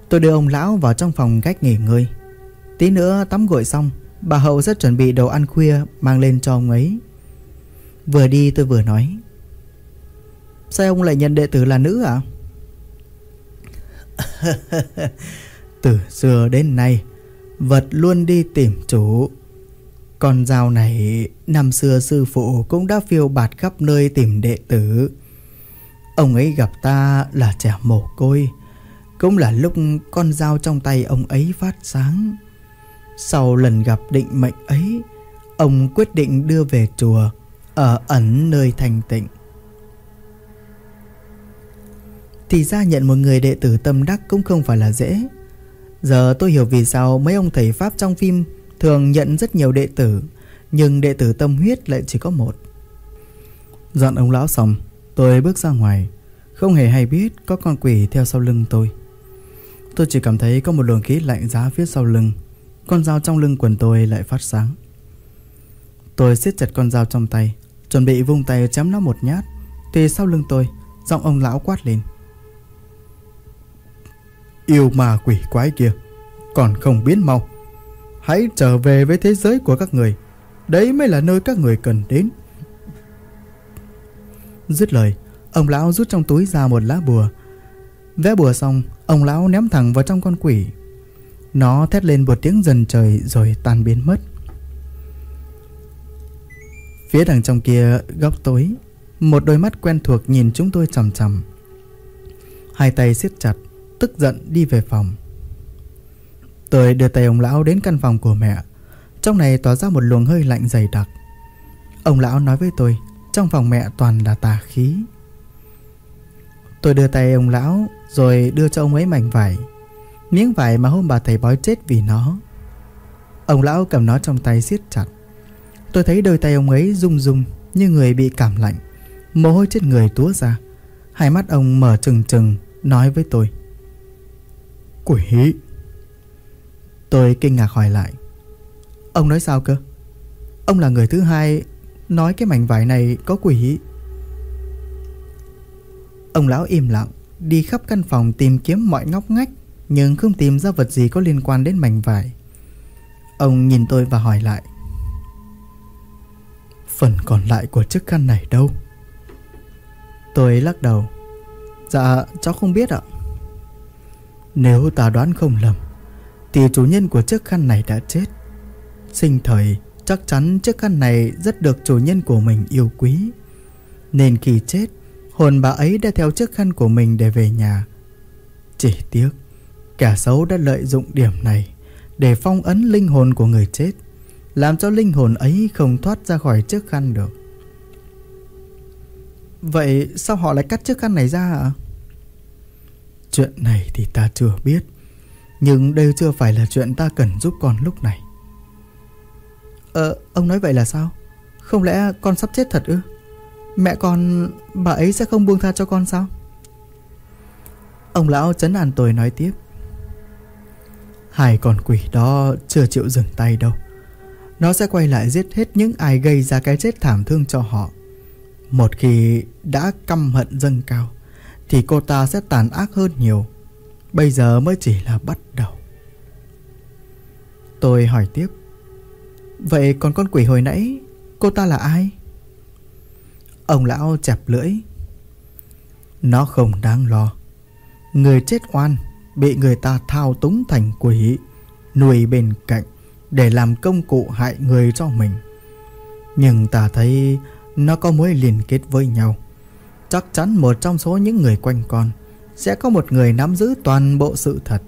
Tôi đưa ông lão vào trong phòng cách nghỉ ngơi. Tí nữa tắm gội xong, Bà Hậu sẽ chuẩn bị đồ ăn khuya Mang lên cho ông ấy. Vừa đi tôi vừa nói. Sao ông lại nhận đệ tử là nữ à Từ xưa đến nay, Vật luôn đi tìm chủ. Con dao này, Năm xưa sư phụ cũng đã phiêu bạt khắp nơi tìm đệ tử. Ông ấy gặp ta là trẻ mồ côi, Cũng là lúc con dao trong tay ông ấy phát sáng. Sau lần gặp định mệnh ấy, Ông quyết định đưa về chùa. Ở ẩn nơi thành tịnh. Thì ra nhận một người đệ tử tâm đắc cũng không phải là dễ. Giờ tôi hiểu vì sao mấy ông thầy Pháp trong phim Thường nhận rất nhiều đệ tử, Nhưng đệ tử tâm huyết lại chỉ có một. Dọn ông lão xong, Tôi bước ra ngoài. Không hề hay biết có con quỷ theo sau lưng tôi. Tôi chỉ cảm thấy có một luồng khí lạnh giá phía sau lưng. Con dao trong lưng quần tôi lại phát sáng. Tôi siết chặt con dao trong tay. Chuẩn bị vung tay chém nó một nhát, Thì sau lưng tôi, Giọng ông lão quát lên. Yêu ma quỷ quái kia, Còn không biến mau. Hãy trở về với thế giới của các người, Đấy mới là nơi các người cần đến. Dứt lời, Ông lão rút trong túi ra một lá bùa. Vẽ bùa xong, Ông lão ném thẳng vào trong con quỷ. Nó thét lên một tiếng dần trời Rồi tan biến mất. Phía đằng trong kia, góc tối, Một đôi mắt quen thuộc nhìn chúng tôi chằm chằm. Hai tay siết chặt, Tức giận đi về phòng. Tôi đưa tay ông lão đến căn phòng của mẹ. Trong này tỏa ra một luồng hơi lạnh dày đặc. Ông lão nói với tôi, Trong phòng mẹ toàn là tà khí. Tôi đưa tay ông lão, Rồi đưa cho ông ấy mảnh vải. Miếng vải mà hôm bà thầy bói chết vì nó. Ông lão cầm nó trong tay siết chặt. Tôi thấy đôi tay ông ấy rung rung Như người bị cảm lạnh. Mồ hôi trên người túa ra. Hai mắt ông mở trừng trừng Nói với tôi. Quỷ Tôi kinh ngạc hỏi lại. Ông nói sao cơ? Ông là người thứ hai Nói cái mảnh vải này có quỷ Ông lão im lặng Đi khắp căn phòng tìm kiếm mọi ngóc ngách Nhưng không tìm ra vật gì có liên quan đến mảnh vải. Ông nhìn tôi và hỏi lại Phần còn lại của chiếc khăn này đâu? Tôi lắc đầu. Dạ cháu không biết ạ. Nếu ta đoán không lầm, Thì chủ nhân của chiếc khăn này đã chết. Sinh thời, chắc chắn chiếc khăn này rất được chủ nhân của mình yêu quý. Nên khi chết, Hồn bà ấy đã theo chiếc khăn của mình để về nhà. Chỉ tiếc, Kẻ xấu đã lợi dụng điểm này Để phong ấn linh hồn của người chết. Làm cho linh hồn ấy không thoát ra khỏi chiếc khăn được Vậy sao họ lại cắt chiếc khăn này ra ạ? Chuyện này thì ta chưa biết Nhưng đây chưa phải là chuyện ta cần giúp con lúc này Ờ, ông nói vậy là sao? Không lẽ con sắp chết thật ư? Mẹ con, bà ấy sẽ không buông tha cho con sao? Ông lão chấn an tôi nói tiếp Hai con quỷ đó chưa chịu dừng tay đâu nó sẽ quay lại giết hết những ai gây ra cái chết thảm thương cho họ. Một khi đã căm hận dâng cao, Thì cô ta sẽ tàn ác hơn nhiều. Bây giờ mới chỉ là bắt đầu. Tôi hỏi tiếp, Vậy còn con quỷ hồi nãy, Cô ta là ai? Ông lão chẹp lưỡi, Nó không đáng lo. Người chết oan Bị người ta thao túng thành quỷ, Nuôi bên cạnh. Để làm công cụ hại người cho mình. Nhưng ta thấy Nó có mối liên kết với nhau. Chắc chắn một trong số những người quanh con Sẽ có một người nắm giữ toàn bộ sự thật.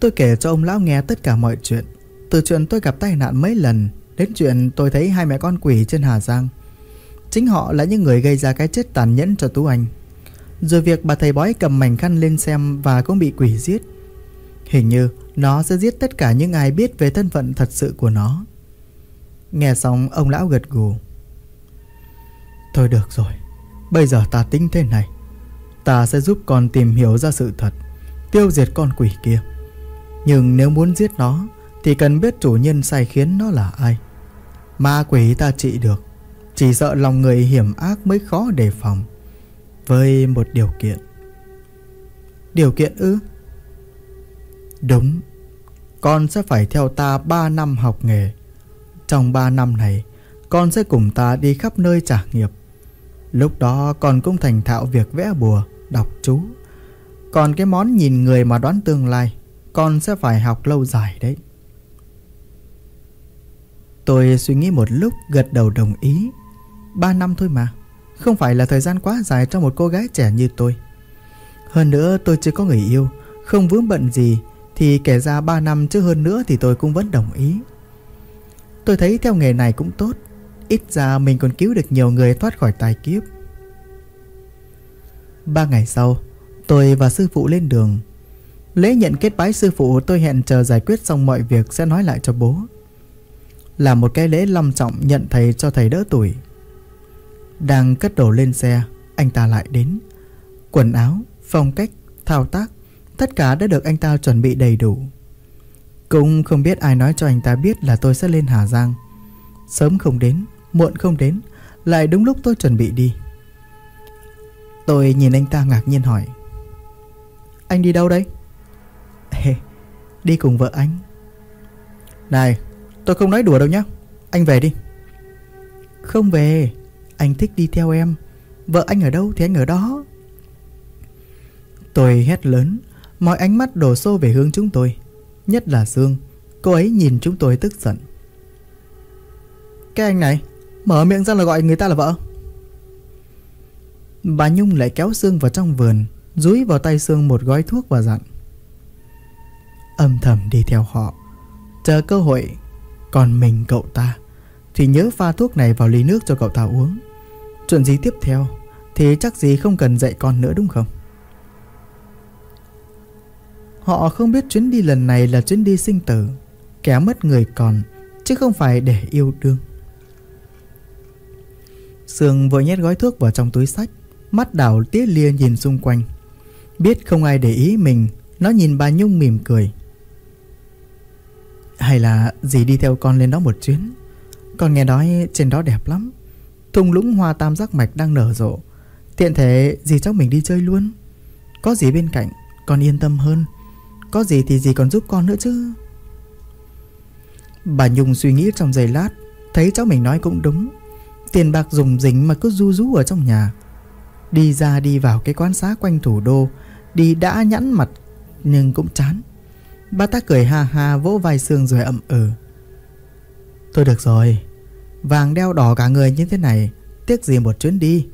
Tôi kể cho ông lão nghe tất cả mọi chuyện. Từ chuyện tôi gặp tai nạn mấy lần Đến chuyện tôi thấy hai mẹ con quỷ trên Hà Giang. Chính họ là những người gây ra cái chết tàn nhẫn cho Tú Anh. Rồi việc bà thầy bói cầm mảnh khăn lên xem và cũng bị quỷ giết. Hình như nó sẽ giết tất cả những ai biết về thân phận thật sự của nó. Nghe xong, ông lão gật gù. Thôi được rồi, Bây giờ ta tính thế này. Ta sẽ giúp con tìm hiểu ra sự thật, Tiêu diệt con quỷ kia. Nhưng nếu muốn giết nó, Thì cần biết chủ nhân sai khiến nó là ai. Ma quỷ ta trị được, Chỉ sợ lòng người hiểm ác mới khó đề phòng. Với một điều kiện. Điều kiện ư? Đúng Con sẽ phải theo ta 3 năm học nghề. Trong 3 năm này, Con sẽ cùng ta đi khắp nơi trả nghiệp. Lúc đó con cũng thành thạo việc vẽ bùa, Đọc chú. Còn cái món nhìn người mà đoán tương lai, Con sẽ phải học lâu dài đấy. Tôi suy nghĩ một lúc, gật đầu đồng ý. Ba năm thôi mà, Không phải là thời gian quá dài cho một cô gái trẻ như tôi. Hơn nữa tôi chưa có người yêu, Không vướng bận gì thì kể ra ba năm chứ hơn nữa thì tôi cũng vẫn đồng ý. Tôi thấy theo nghề này cũng tốt Ít ra mình còn cứu được nhiều người thoát khỏi tai kiếp. Ba ngày sau Tôi và sư phụ lên đường. Lễ nhận kết bái sư phụ tôi hẹn chờ giải quyết xong mọi việc sẽ nói lại cho bố. Là một cái lễ long trọng nhận thầy cho thầy đỡ tuổi. Đang cất đồ lên xe Anh ta lại đến. Quần áo, phong cách, thao tác Tất cả đã được anh ta chuẩn bị đầy đủ. Cũng không biết ai nói cho anh ta biết là tôi sẽ lên Hà Giang. Sớm không đến, muộn không đến Lại đúng lúc tôi chuẩn bị đi. Tôi nhìn anh ta ngạc nhiên hỏi Anh đi đâu đấy? Ê, đi cùng vợ anh. Này, tôi không nói đùa đâu nhá Anh về đi. Không về Anh thích đi theo em Vợ anh ở đâu thì anh ở đó. Tôi hét lớn Mọi ánh mắt đổ xô về hướng chúng tôi, Nhất là Dương Cô ấy nhìn chúng tôi tức giận. Cái anh này, Mở miệng ra là gọi người ta là vợ. Bà Nhung lại kéo Dương vào trong vườn, Dúi vào tay Dương một gói thuốc và dặn. Âm thầm đi theo họ, Chờ cơ hội, Còn mình cậu ta, Thì nhớ pha thuốc này vào ly nước cho cậu ta uống. Chuyện gì tiếp theo Thì chắc gì không cần dạy con nữa đúng không? Họ không biết chuyến đi lần này là chuyến đi sinh tử, Kẻ mất người còn, Chứ không phải để yêu đương. Sương vội nhét gói thuốc vào trong túi sách, Mắt đảo tía lia nhìn xung quanh. Biết không ai để ý mình, Nó nhìn bà Nhung mỉm cười. Hay là dì đi theo con lên đó một chuyến? Con nghe nói trên đó đẹp lắm. Thung lũng hoa tam giác mạch đang nở rộ. Tiện thể dì cháu mình đi chơi luôn. Có gì bên cạnh, Con yên tâm hơn. Có gì thì dì còn giúp con nữa chứ. Bà Nhung suy nghĩ trong giây lát, Thấy cháu mình nói cũng đúng. Tiền bạc dùng dính mà cứ du rú ở trong nhà. Đi ra đi vào cái quán xá quanh thủ đô, Đi đã nhẵn mặt Nhưng cũng chán. Bà ta cười ha ha vỗ vai xương rồi ậm ừ. Thôi được rồi, Vàng đeo đỏ cả người như thế này, Tiếc gì một chuyến đi.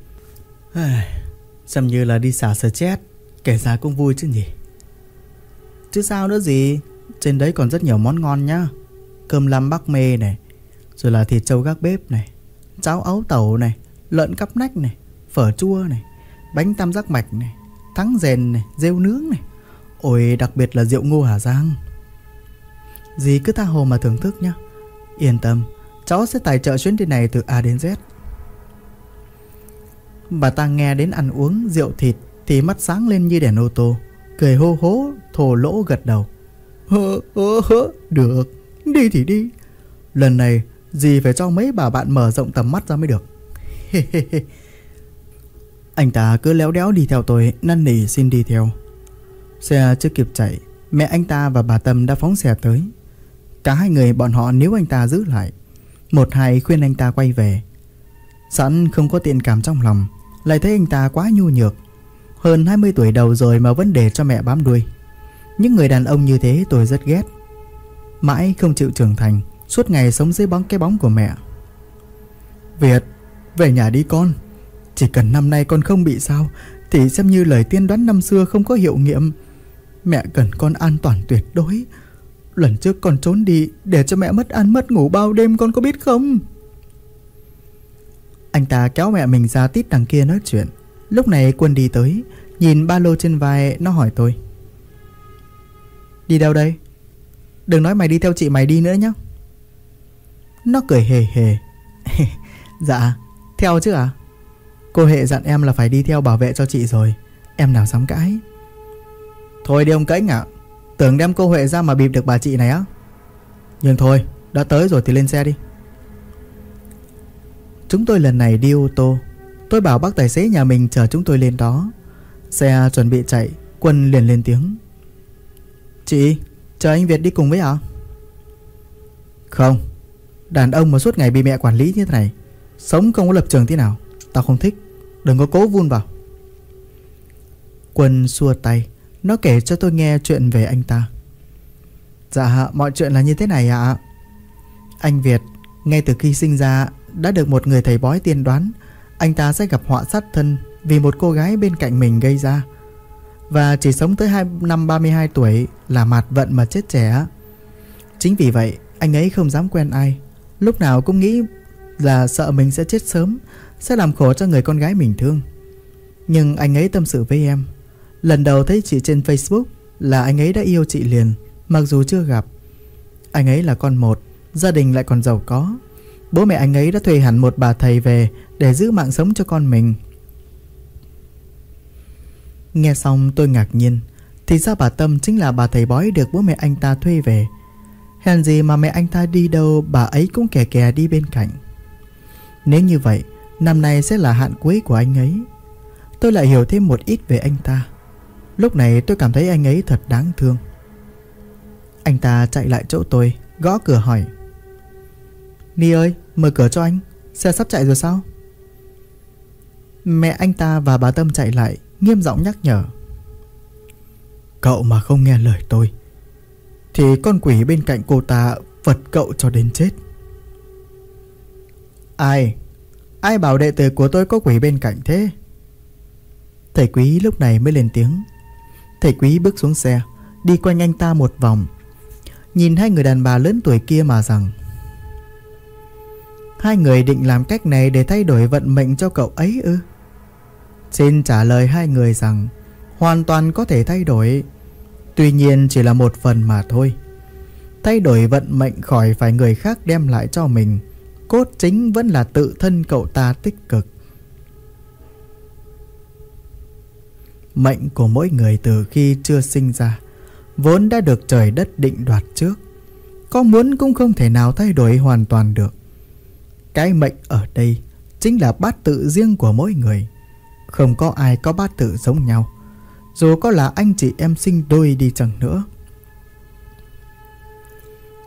Xem như là đi xả stress, Kể ra cũng vui chứ nhỉ. Chứ sao nữa gì? Trên đấy còn rất nhiều món ngon nhá. Cơm lam bắc mê này, Rồi là thịt trâu gác bếp này, Cháo ấu tẩu này, Lợn cắp nách này, Phở chua này, Bánh tam giác mạch này, Thắng rèn này, Rêu nướng này. Ôi, đặc biệt là rượu ngô Hà Giang. Dì cứ tha hồ mà thưởng thức nhá. Yên tâm, Cháu sẽ tài trợ chuyến đi này từ A đến Z. Bà ta nghe đến ăn uống rượu thịt Thì mắt sáng lên như đèn ô tô, Cười hô hố thổ lỗ gật đầu. Hơ, hơ, hơ, Được Đi thì đi. Lần này dì phải cho mấy bà bạn mở rộng tầm mắt ra mới được. Anh ta cứ léo đéo đi theo tôi Năn nỉ xin đi theo. Xe chưa kịp chạy Mẹ anh ta và bà Tâm đã phóng xe tới. Cả hai người bọn họ nếu anh ta giữ lại. Một hai khuyên anh ta quay về. Sẵn không có tiện cảm trong lòng Lại thấy anh ta quá nhu nhược. Hơn 20 tuổi đầu rồi mà vẫn để cho mẹ bám đuôi. Những người đàn ông như thế tôi rất ghét. Mãi không chịu trưởng thành, Suốt ngày sống dưới bóng cái bóng của mẹ. Việt, Về nhà đi con. Chỉ cần năm nay con không bị sao, Thì xem như lời tiên đoán năm xưa không có hiệu nghiệm. Mẹ cần con an toàn tuyệt đối. Lần trước con trốn đi Để cho mẹ mất ăn mất ngủ bao đêm con có biết không? Anh ta kéo mẹ mình ra tít đằng kia nói chuyện. Lúc này quân đi tới, Nhìn ba lô trên vai, nó hỏi tôi. Đi đâu đây? Đừng nói mày đi theo chị mày đi nữa nhé Nó cười hề hề. Dạ Theo chứ à Cô hệ dặn em là phải đi theo bảo vệ cho chị rồi. Em nào dám cãi. Thôi đi ông cãnh ạ. Tưởng đem cô Huệ ra mà bịp được bà chị này á. Nhưng thôi, Đã tới rồi thì lên xe đi. Chúng tôi lần này đi ô tô. Tôi bảo bác tài xế nhà mình chờ chúng tôi lên đó. Xe chuẩn bị chạy, Quân liền lên tiếng. Chị, Chờ anh Việt đi cùng với ạ. Không, Đàn ông mà suốt ngày bị mẹ quản lý như thế này, Sống không có lập trường thế nào. Tao không thích, Đừng có cố vun vào. Quân xua tay, Nó kể cho tôi nghe chuyện về anh ta. Dạ mọi chuyện là như thế này ạ. Anh Việt, Ngay từ khi sinh ra, Đã được một người thầy bói tiên đoán, Anh ta sẽ gặp họa sát thân Vì một cô gái bên cạnh mình gây ra. Và chỉ sống tới 2 năm 32 tuổi Là mạt vận mà chết trẻ. Chính vì vậy, Anh ấy không dám quen ai. Lúc nào cũng nghĩ là sợ mình sẽ chết sớm, Sẽ làm khổ cho người con gái mình thương. Nhưng anh ấy tâm sự với em. Lần đầu thấy chị trên Facebook Là anh ấy đã yêu chị liền, Mặc dù chưa gặp. Anh ấy là con một, Gia đình lại còn giàu có. Bố mẹ anh ấy đã thuê hẳn một bà thầy về Để giữ mạng sống cho con mình. Nghe xong tôi ngạc nhiên. Thì ra bà Tâm chính là bà thầy bói được bố mẹ anh ta thuê về. Hèn gì mà mẹ anh ta đi đâu, Bà ấy cũng kè kè đi bên cạnh. Nếu như vậy, Năm nay sẽ là hạn cuối của anh ấy. Tôi lại hiểu thêm một ít về anh ta. Lúc này tôi cảm thấy anh ấy thật đáng thương. Anh ta chạy lại chỗ tôi, Gõ cửa hỏi. Ni ơi, mở cửa cho anh. Xe sắp chạy rồi sao? Mẹ anh ta và bà Tâm chạy lại. Nghiêm giọng nhắc nhở. Cậu mà không nghe lời tôi, Thì con quỷ bên cạnh cô ta Vật cậu cho đến chết. Ai Ai bảo đệ tử của tôi có quỷ bên cạnh thế? Thầy quý lúc này mới lên tiếng. Thầy quý bước xuống xe, Đi quanh anh ta một vòng. Nhìn hai người đàn bà lớn tuổi kia mà rằng, Hai người định làm cách này để thay đổi vận mệnh cho cậu ấy ư? Xin trả lời hai người rằng, Hoàn toàn có thể thay đổi. Tuy nhiên chỉ là một phần mà thôi. Thay đổi vận mệnh khỏi phải người khác đem lại cho mình, Cốt chính vẫn là tự thân cậu ta tích cực. Mệnh của mỗi người từ khi chưa sinh ra, Vốn đã được trời đất định đoạt trước, Có muốn cũng không thể nào thay đổi hoàn toàn được. Cái mệnh ở đây Chính là bát tự riêng của mỗi người. Không có ai có bát tự giống nhau. Dù có là anh chị em sinh đôi đi chẳng nữa.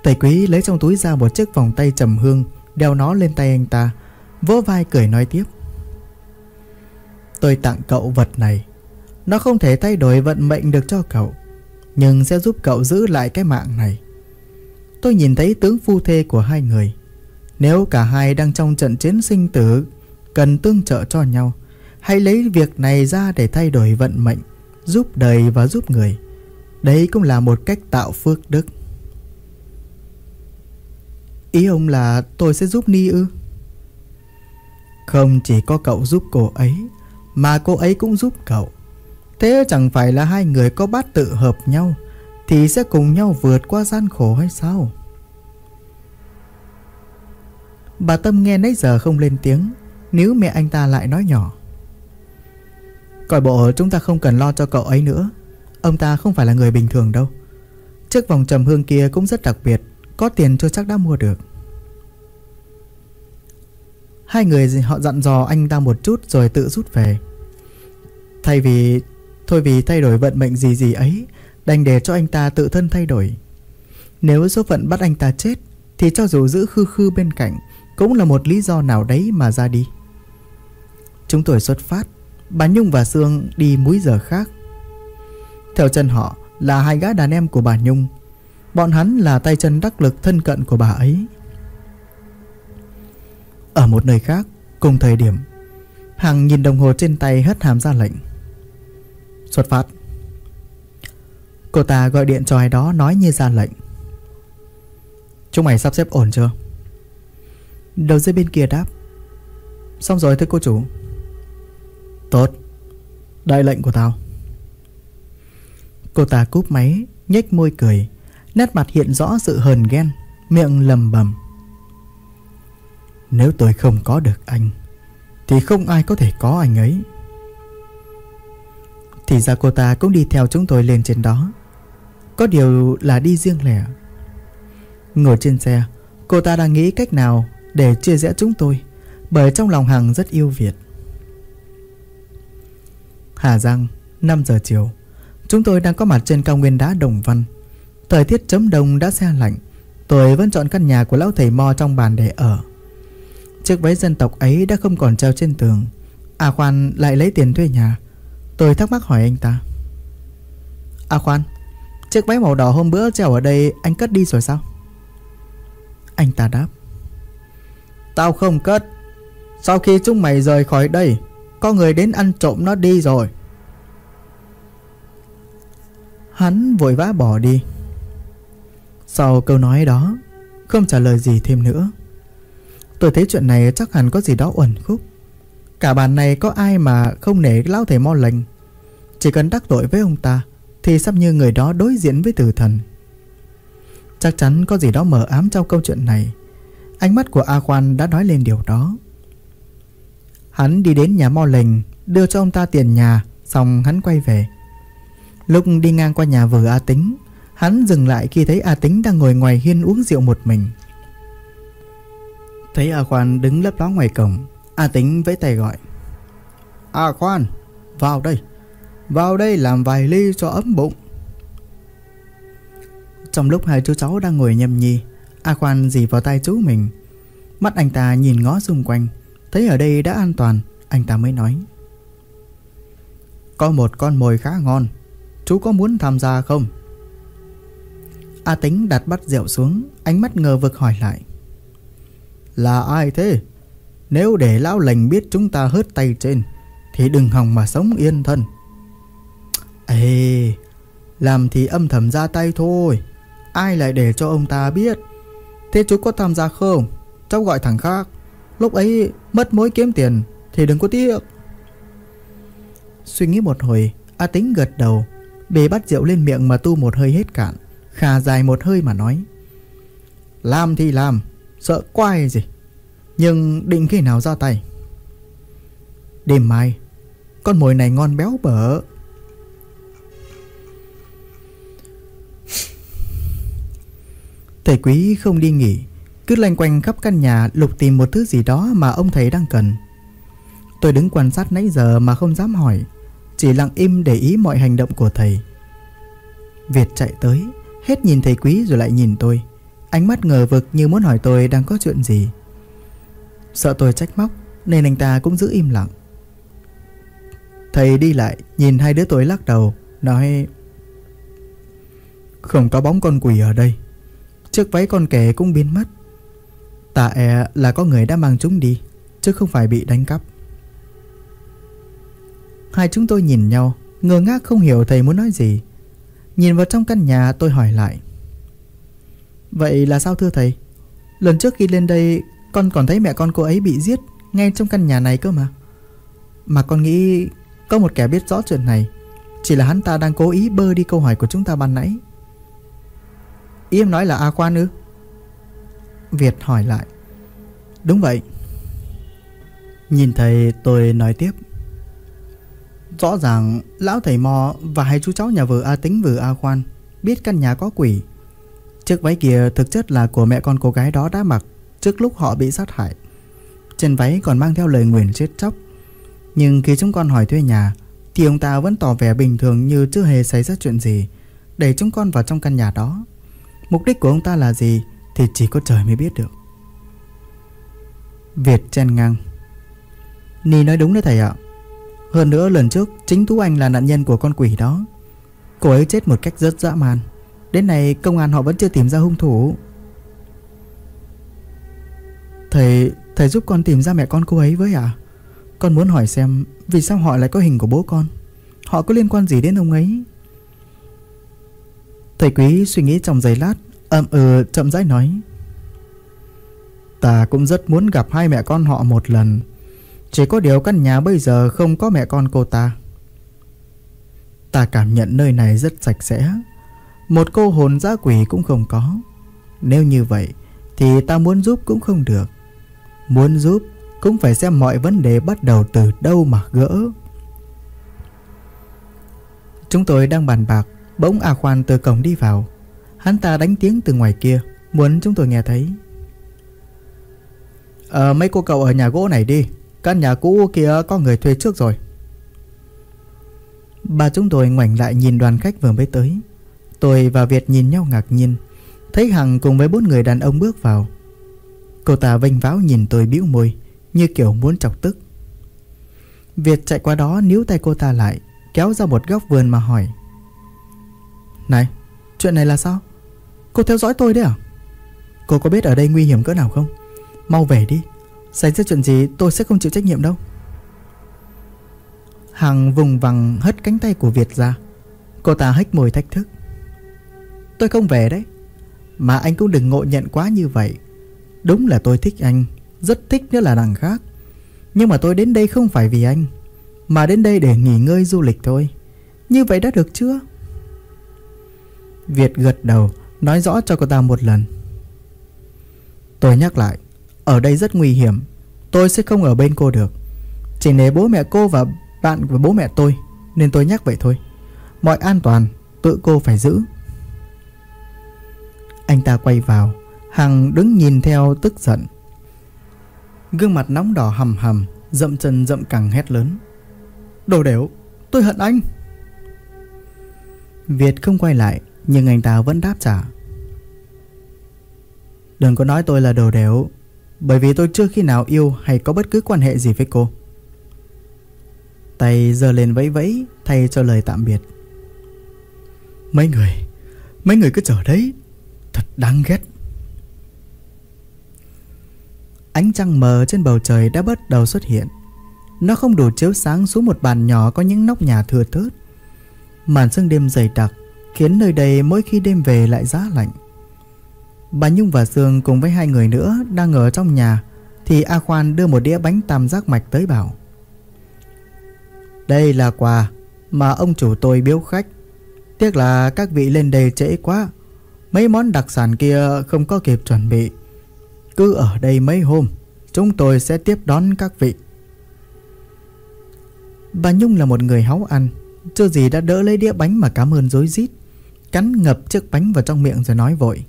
Tẩy quý lấy trong túi ra một chiếc vòng tay trầm hương, Đeo nó lên tay anh ta, Vỗ vai cười nói tiếp. Tôi tặng cậu vật này. Nó không thể thay đổi vận mệnh được cho cậu, Nhưng sẽ giúp cậu giữ lại cái mạng này. Tôi nhìn thấy tướng phu thê của hai người. Nếu cả hai đang trong trận chiến sinh tử, Cần tương trợ cho nhau Hãy lấy việc này ra để thay đổi vận mệnh, Giúp đời và giúp người. Đấy cũng là một cách tạo phước đức. Ý ông là tôi sẽ giúp Ni ư? Không chỉ có cậu giúp cô ấy, Mà cô ấy cũng giúp cậu. Thế chẳng phải là hai người có bát tự hợp nhau Thì sẽ cùng nhau vượt qua gian khổ hay sao? Bà Tâm nghe nãy giờ không lên tiếng Nếu mẹ anh ta lại nói nhỏ. Coi bộ chúng ta không cần lo cho cậu ấy nữa. Ông ta không phải là người bình thường đâu. Chiếc vòng trầm hương kia cũng rất đặc biệt, có tiền chưa chắc đã mua được. Hai người họ dặn dò anh ta một chút rồi tự rút về. Thay vì Thôi vì thay đổi vận mệnh gì gì ấy, Đành để cho anh ta tự thân thay đổi. Nếu số phận bắt anh ta chết, Thì cho dù giữ khư khư bên cạnh, Cũng là một lý do nào đấy mà ra đi. Chúng tôi xuất phát. Bà Nhung và Sương đi múi giờ khác. Theo chân họ là hai gã đàn em của bà Nhung. Bọn hắn là tay chân đắc lực thân cận của bà ấy. Ở một nơi khác, Cùng thời điểm Hằng nhìn đồng hồ trên tay hất hàm ra lệnh. Xuất phát. Cô ta gọi điện cho ai đó nói như ra lệnh. Chúng mày sắp xếp ổn chưa? Đầu dây bên kia đáp. Xong rồi thưa cô chủ. Tốt. Đại lệnh của tao. Cô ta cúp máy, nhếch môi cười. Nét mặt hiện rõ sự hờn ghen, Miệng lầm bầm. Nếu tôi không có được anh, Thì không ai có thể có anh ấy. Thì ra cô ta cũng đi theo chúng tôi lên trên đó. Có điều là đi riêng lẻ. Ngồi trên xe, Cô ta đang nghĩ cách nào Để chia rẽ chúng tôi, Bởi trong lòng Hằng rất yêu Việt. Hà Giang 5 giờ chiều. Chúng tôi đang có mặt trên cao nguyên đá Đồng Văn. Thời tiết chấm đông đã xe lạnh. Tôi vẫn chọn căn nhà của lão thầy Mo trong bàn để ở. Chiếc váy dân tộc ấy đã không còn treo trên tường. À khoan lại lấy tiền thuê nhà. Tôi thắc mắc hỏi anh ta. À khoan, Chiếc váy màu đỏ hôm bữa treo ở đây Anh cất đi rồi sao? Anh ta đáp. Tao không cất. Sau khi chúng mày rời khỏi đây có người đến ăn trộm nó đi rồi. Hắn vội vã bỏ đi. Sau câu nói đó, Không trả lời gì thêm nữa. Tôi thấy chuyện này chắc hẳn có gì đó uẩn khúc. Cả bàn này có ai mà không nể lão thầy mo lệnh Chỉ cần đắc tội với ông ta, Thì sắp như người đó đối diện với tử thần. Chắc chắn có gì đó mờ ám trong câu chuyện này. Ánh mắt của A Khoan đã nói lên điều đó. Hắn đi đến nhà mo lình Đưa cho ông ta tiền nhà, Xong hắn quay về. Lúc đi ngang qua nhà vợ A Tính, Hắn dừng lại khi thấy A Tính đang ngồi ngoài hiên uống rượu một mình. Thấy A Khoan đứng lấp ló ngoài cổng, A Tính vẫy tay gọi. A Khoan, Vào đây. Vào đây làm vài ly cho ấm bụng. Trong lúc hai chú cháu đang ngồi nhâm nhi, A Khoan dì vào tay chú mình. Mắt anh ta nhìn ngó xung quanh. Thấy ở đây đã an toàn, Anh ta mới nói. Có một con mồi khá ngon, Chú có muốn tham gia không? A Tính đặt bắt rượu xuống, Ánh mắt ngờ vực hỏi lại. Là ai thế? Nếu để lão lành biết chúng ta hớt tay trên, Thì đừng hòng mà sống yên thân. Ê, Làm thì âm thầm ra tay thôi, Ai lại để cho ông ta biết? Thế chú có tham gia không? Cháu gọi thằng khác. Lúc ấy mất mối kiếm tiền Thì đừng có tiếc. Suy nghĩ một hồi, A tính gật đầu, Bề bắt rượu lên miệng mà tu một hơi hết cạn, Khà dài một hơi mà nói, Làm thì làm, Sợ quay gì, Nhưng định khi nào ra tay? Đêm mai, Con mồi này ngon béo bở. Thầy quý không đi nghỉ cứ lanh quanh khắp căn nhà lục tìm một thứ gì đó mà ông thầy đang cần. Tôi đứng quan sát nãy giờ mà không dám hỏi, Chỉ lặng im để ý mọi hành động của thầy. Việt chạy tới, Hết nhìn thầy quý rồi lại nhìn tôi. Ánh mắt ngờ vực như muốn hỏi tôi đang có chuyện gì. Sợ tôi trách móc, Nên anh ta cũng giữ im lặng. Thầy đi lại, Nhìn hai đứa tôi lắc đầu, Nói, Không có bóng con quỷ ở đây. Chiếc váy con kẻ cũng biến mất. Tạ e là có người đã mang chúng đi, Chứ không phải bị đánh cắp. Hai chúng tôi nhìn nhau Ngờ ngác không hiểu thầy muốn nói gì. Nhìn vào trong căn nhà, tôi hỏi lại. Vậy là sao thưa thầy? Lần trước khi lên đây, Con còn thấy mẹ con cô ấy bị giết Ngay trong căn nhà này cơ mà. Mà con nghĩ Có một kẻ biết rõ chuyện này, Chỉ là hắn ta đang cố ý bơ đi câu hỏi của chúng ta ban nãy. Ý em nói là A Quan ư? Việt hỏi lại Đúng vậy Nhìn thầy, tôi nói tiếp Rõ ràng, lão thầy mò và hai chú cháu nhà vừa A Tính vừa A Khoan biết căn nhà có quỷ. Chiếc váy kia thực chất là của mẹ con cô gái đó đã mặc trước lúc họ bị sát hại. Trên váy còn mang theo lời nguyền chết chóc. Nhưng khi chúng con hỏi thuê nhà, thì ông ta vẫn tỏ vẻ bình thường như chưa hề xảy ra chuyện gì để chúng con vào trong căn nhà đó. Mục đích của ông ta là gì thì chỉ có trời mới biết được. Việt chen ngang. Ni nói đúng đấy thầy ạ. Hơn nữa lần trước chính Tú Anh là nạn nhân của con quỷ đó. Cô ấy chết một cách rất dã man. Đến nay công an họ vẫn chưa tìm ra hung thủ. Thầy, thầy giúp con tìm ra mẹ con cô ấy với à Con muốn hỏi xem Vì sao họ lại có hình của bố con? Họ có liên quan gì đến ông ấy? Thầy quý suy nghĩ trong giây lát ậm ừ chậm rãi nói. Ta cũng rất muốn gặp hai mẹ con họ một lần. Chỉ có điều căn nhà bây giờ không có mẹ con cô ta. Ta cảm nhận nơi này rất sạch sẽ. Một cô hồn dã quỷ cũng không có. Nếu như vậy, Thì ta muốn giúp cũng không được. Muốn giúp Cũng phải xem mọi vấn đề bắt đầu từ đâu mà gỡ. Chúng tôi đang bàn bạc, Bỗng A Khoan từ cổng đi vào. Hắn ta đánh tiếng từ ngoài kia, Muốn chúng tôi nghe thấy. Ờ mấy cô cậu ở nhà gỗ này đi. Căn nhà cũ kia có người thuê trước rồi. Bà chúng tôi ngoảnh lại nhìn đoàn khách vừa mới tới. Tôi và Việt nhìn nhau ngạc nhiên, Thấy Hằng cùng với bốn người đàn ông bước vào. Cô ta vênh váo nhìn tôi bĩu môi, Như kiểu muốn chọc tức. Việt chạy qua đó níu tay cô ta lại, Kéo ra một góc vườn mà hỏi. Này, Chuyện này là sao? Cô theo dõi tôi đấy à? Cô có biết ở đây nguy hiểm cỡ nào không? Mau về đi. Xảy ra chuyện gì tôi sẽ không chịu trách nhiệm đâu. Hằng vùng vằng hất cánh tay của Việt ra. Cô ta hách môi thách thức. Tôi không về đấy. Mà anh cũng đừng ngộ nhận quá như vậy. Đúng là tôi thích anh. Rất thích nữa là đằng khác. Nhưng mà tôi đến đây không phải vì anh, Mà đến đây để nghỉ ngơi du lịch thôi. Như vậy đã được chưa? Việt gật đầu. Nói rõ cho cô ta một lần. Tôi nhắc lại, Ở đây rất nguy hiểm. Tôi sẽ không ở bên cô được. Chỉ nể bố mẹ cô và bạn của bố mẹ tôi, Nên tôi nhắc vậy thôi. Mọi an toàn tự cô phải giữ. Anh ta quay vào, Hằng đứng nhìn theo tức giận. Gương mặt nóng đỏ hầm hầm, Dậm chân dậm cẳng hét lớn. Đồ đểu, Tôi hận anh. Việt không quay lại nhưng anh ta vẫn đáp trả. Đừng có nói tôi là đồ đéo, Bởi vì tôi chưa khi nào yêu Hay có bất cứ quan hệ gì với cô. Tay giơ lên vẫy vẫy Thay cho lời tạm biệt. Mấy người Mấy người cứ chờ đấy. Thật đáng ghét. Ánh trăng mờ trên bầu trời đã bắt đầu xuất hiện. Nó không đủ chiếu sáng xuống một bàn nhỏ có những nóc nhà thừa thớt. Màn sương đêm dày đặc Khiến nơi đây mỗi khi đêm về lại giá lạnh. Bà Nhung và Dương cùng với hai người nữa đang ở trong nhà, Thì A Khoan đưa một đĩa bánh tam giác mạch tới bảo, Đây là quà mà ông chủ tôi biếu khách. Tiếc là các vị lên đây trễ quá, Mấy món đặc sản kia không có kịp chuẩn bị. Cứ ở đây mấy hôm, Chúng tôi sẽ tiếp đón các vị. Bà Nhung là một người háu ăn, Chưa gì đã đỡ lấy đĩa bánh mà cảm ơn dối rít. Cắn ngập chiếc bánh vào trong miệng rồi nói vội.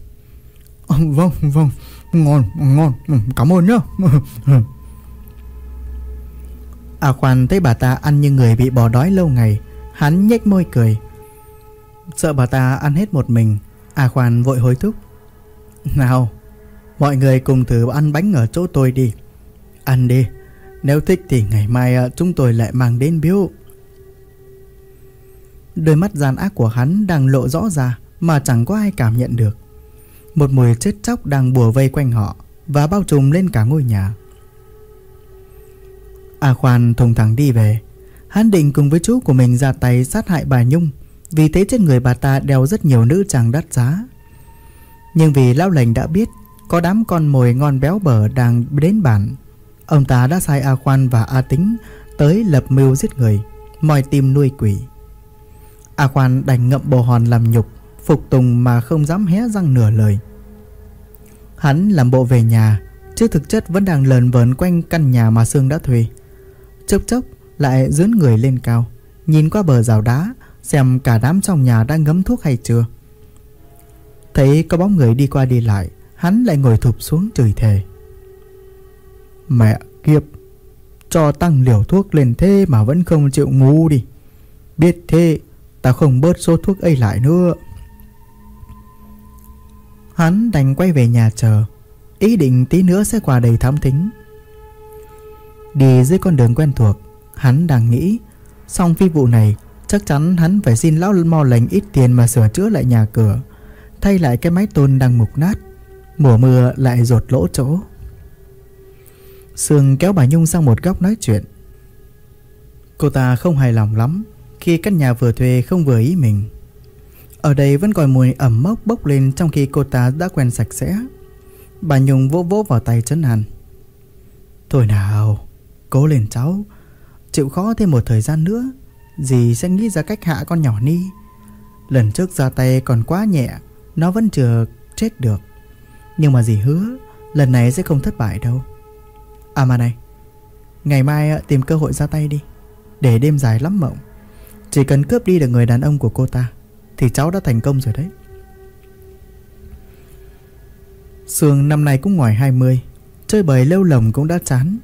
Ờ, vâng vâng Ngon ngon ừ, Cảm ơn nhá. À khoan, thấy bà ta ăn như người bị bỏ đói lâu ngày, Hắn nhếch môi cười. Sợ bà ta ăn hết một mình. À khoan, vội hối thúc. Nào, Mọi người cùng thử ăn bánh ở chỗ tôi đi. Ăn đi. Nếu thích thì ngày mai à, chúng tôi lại mang đến biếu. Đôi mắt gian ác của hắn đang lộ rõ ra Mà chẳng có ai cảm nhận được. Một mùi chết chóc đang bùa vây quanh họ Và bao trùm lên cả ngôi nhà. A Khoan thùng thẳng đi về. Hắn định cùng với chú của mình ra tay sát hại bà Nhung Vì thế trên người bà ta đeo rất nhiều nữ trang đắt giá. Nhưng vì lão lệnh đã biết có đám con mồi ngon béo bở đang đến bản Ông ta đã sai A Khoan và A Tính Tới lập mưu giết người, Moi tim nuôi quỷ. A Khoan đành ngậm bồ hòn làm nhục, Phục tùng mà không dám hé răng nửa lời. Hắn làm bộ về nhà Chứ thực chất vẫn đang lờn vờn quanh căn nhà mà Sương đã thuê. Chốc chốc lại dướn người lên cao, Nhìn qua bờ rào đá, Xem cả đám trong nhà đang ngấm thuốc hay chưa. Thấy có bóng người đi qua đi lại, Hắn lại ngồi thụp xuống chửi thề. Mẹ kiếp, Cho tăng liều thuốc lên thế mà vẫn không chịu ngu đi. Biết thế Ta không bớt số thuốc ấy lại nữa. Hắn đành quay về nhà chờ. Ý định tí nữa sẽ qua đầy thám thính. Đi dưới con đường quen thuộc, Hắn đang nghĩ. Xong phi vụ này, Chắc chắn hắn phải xin lão mò lành ít tiền mà sửa chữa lại nhà cửa, Thay lại cái máy tôn đang mục nát. Mùa mưa lại rột lỗ chỗ. Sương kéo bà Nhung sang một góc nói chuyện. Cô ta không hài lòng lắm. Khi căn nhà vừa thuê không vừa ý mình. Ở đây vẫn còn mùi ẩm mốc bốc lên Trong khi cô ta đã quen sạch sẽ. Bà Nhung vỗ vỗ vào tay chấn hàn Thôi nào, Cố lên cháu. Chịu khó thêm một thời gian nữa, Dì sẽ nghĩ ra cách hạ con nhỏ Ni. Lần trước ra tay còn quá nhẹ, Nó vẫn chưa chết được. Nhưng mà dì hứa, Lần này sẽ không thất bại đâu. À mà này, Ngày mai ờ, tìm cơ hội ra tay đi. Để đêm dài lắm mộng. Chỉ cần cướp đi được người đàn ông của cô ta, Thì cháu đã thành công rồi đấy. Sương năm nay cũng ngoài 20 Chơi bời lêu lồng cũng đã chán.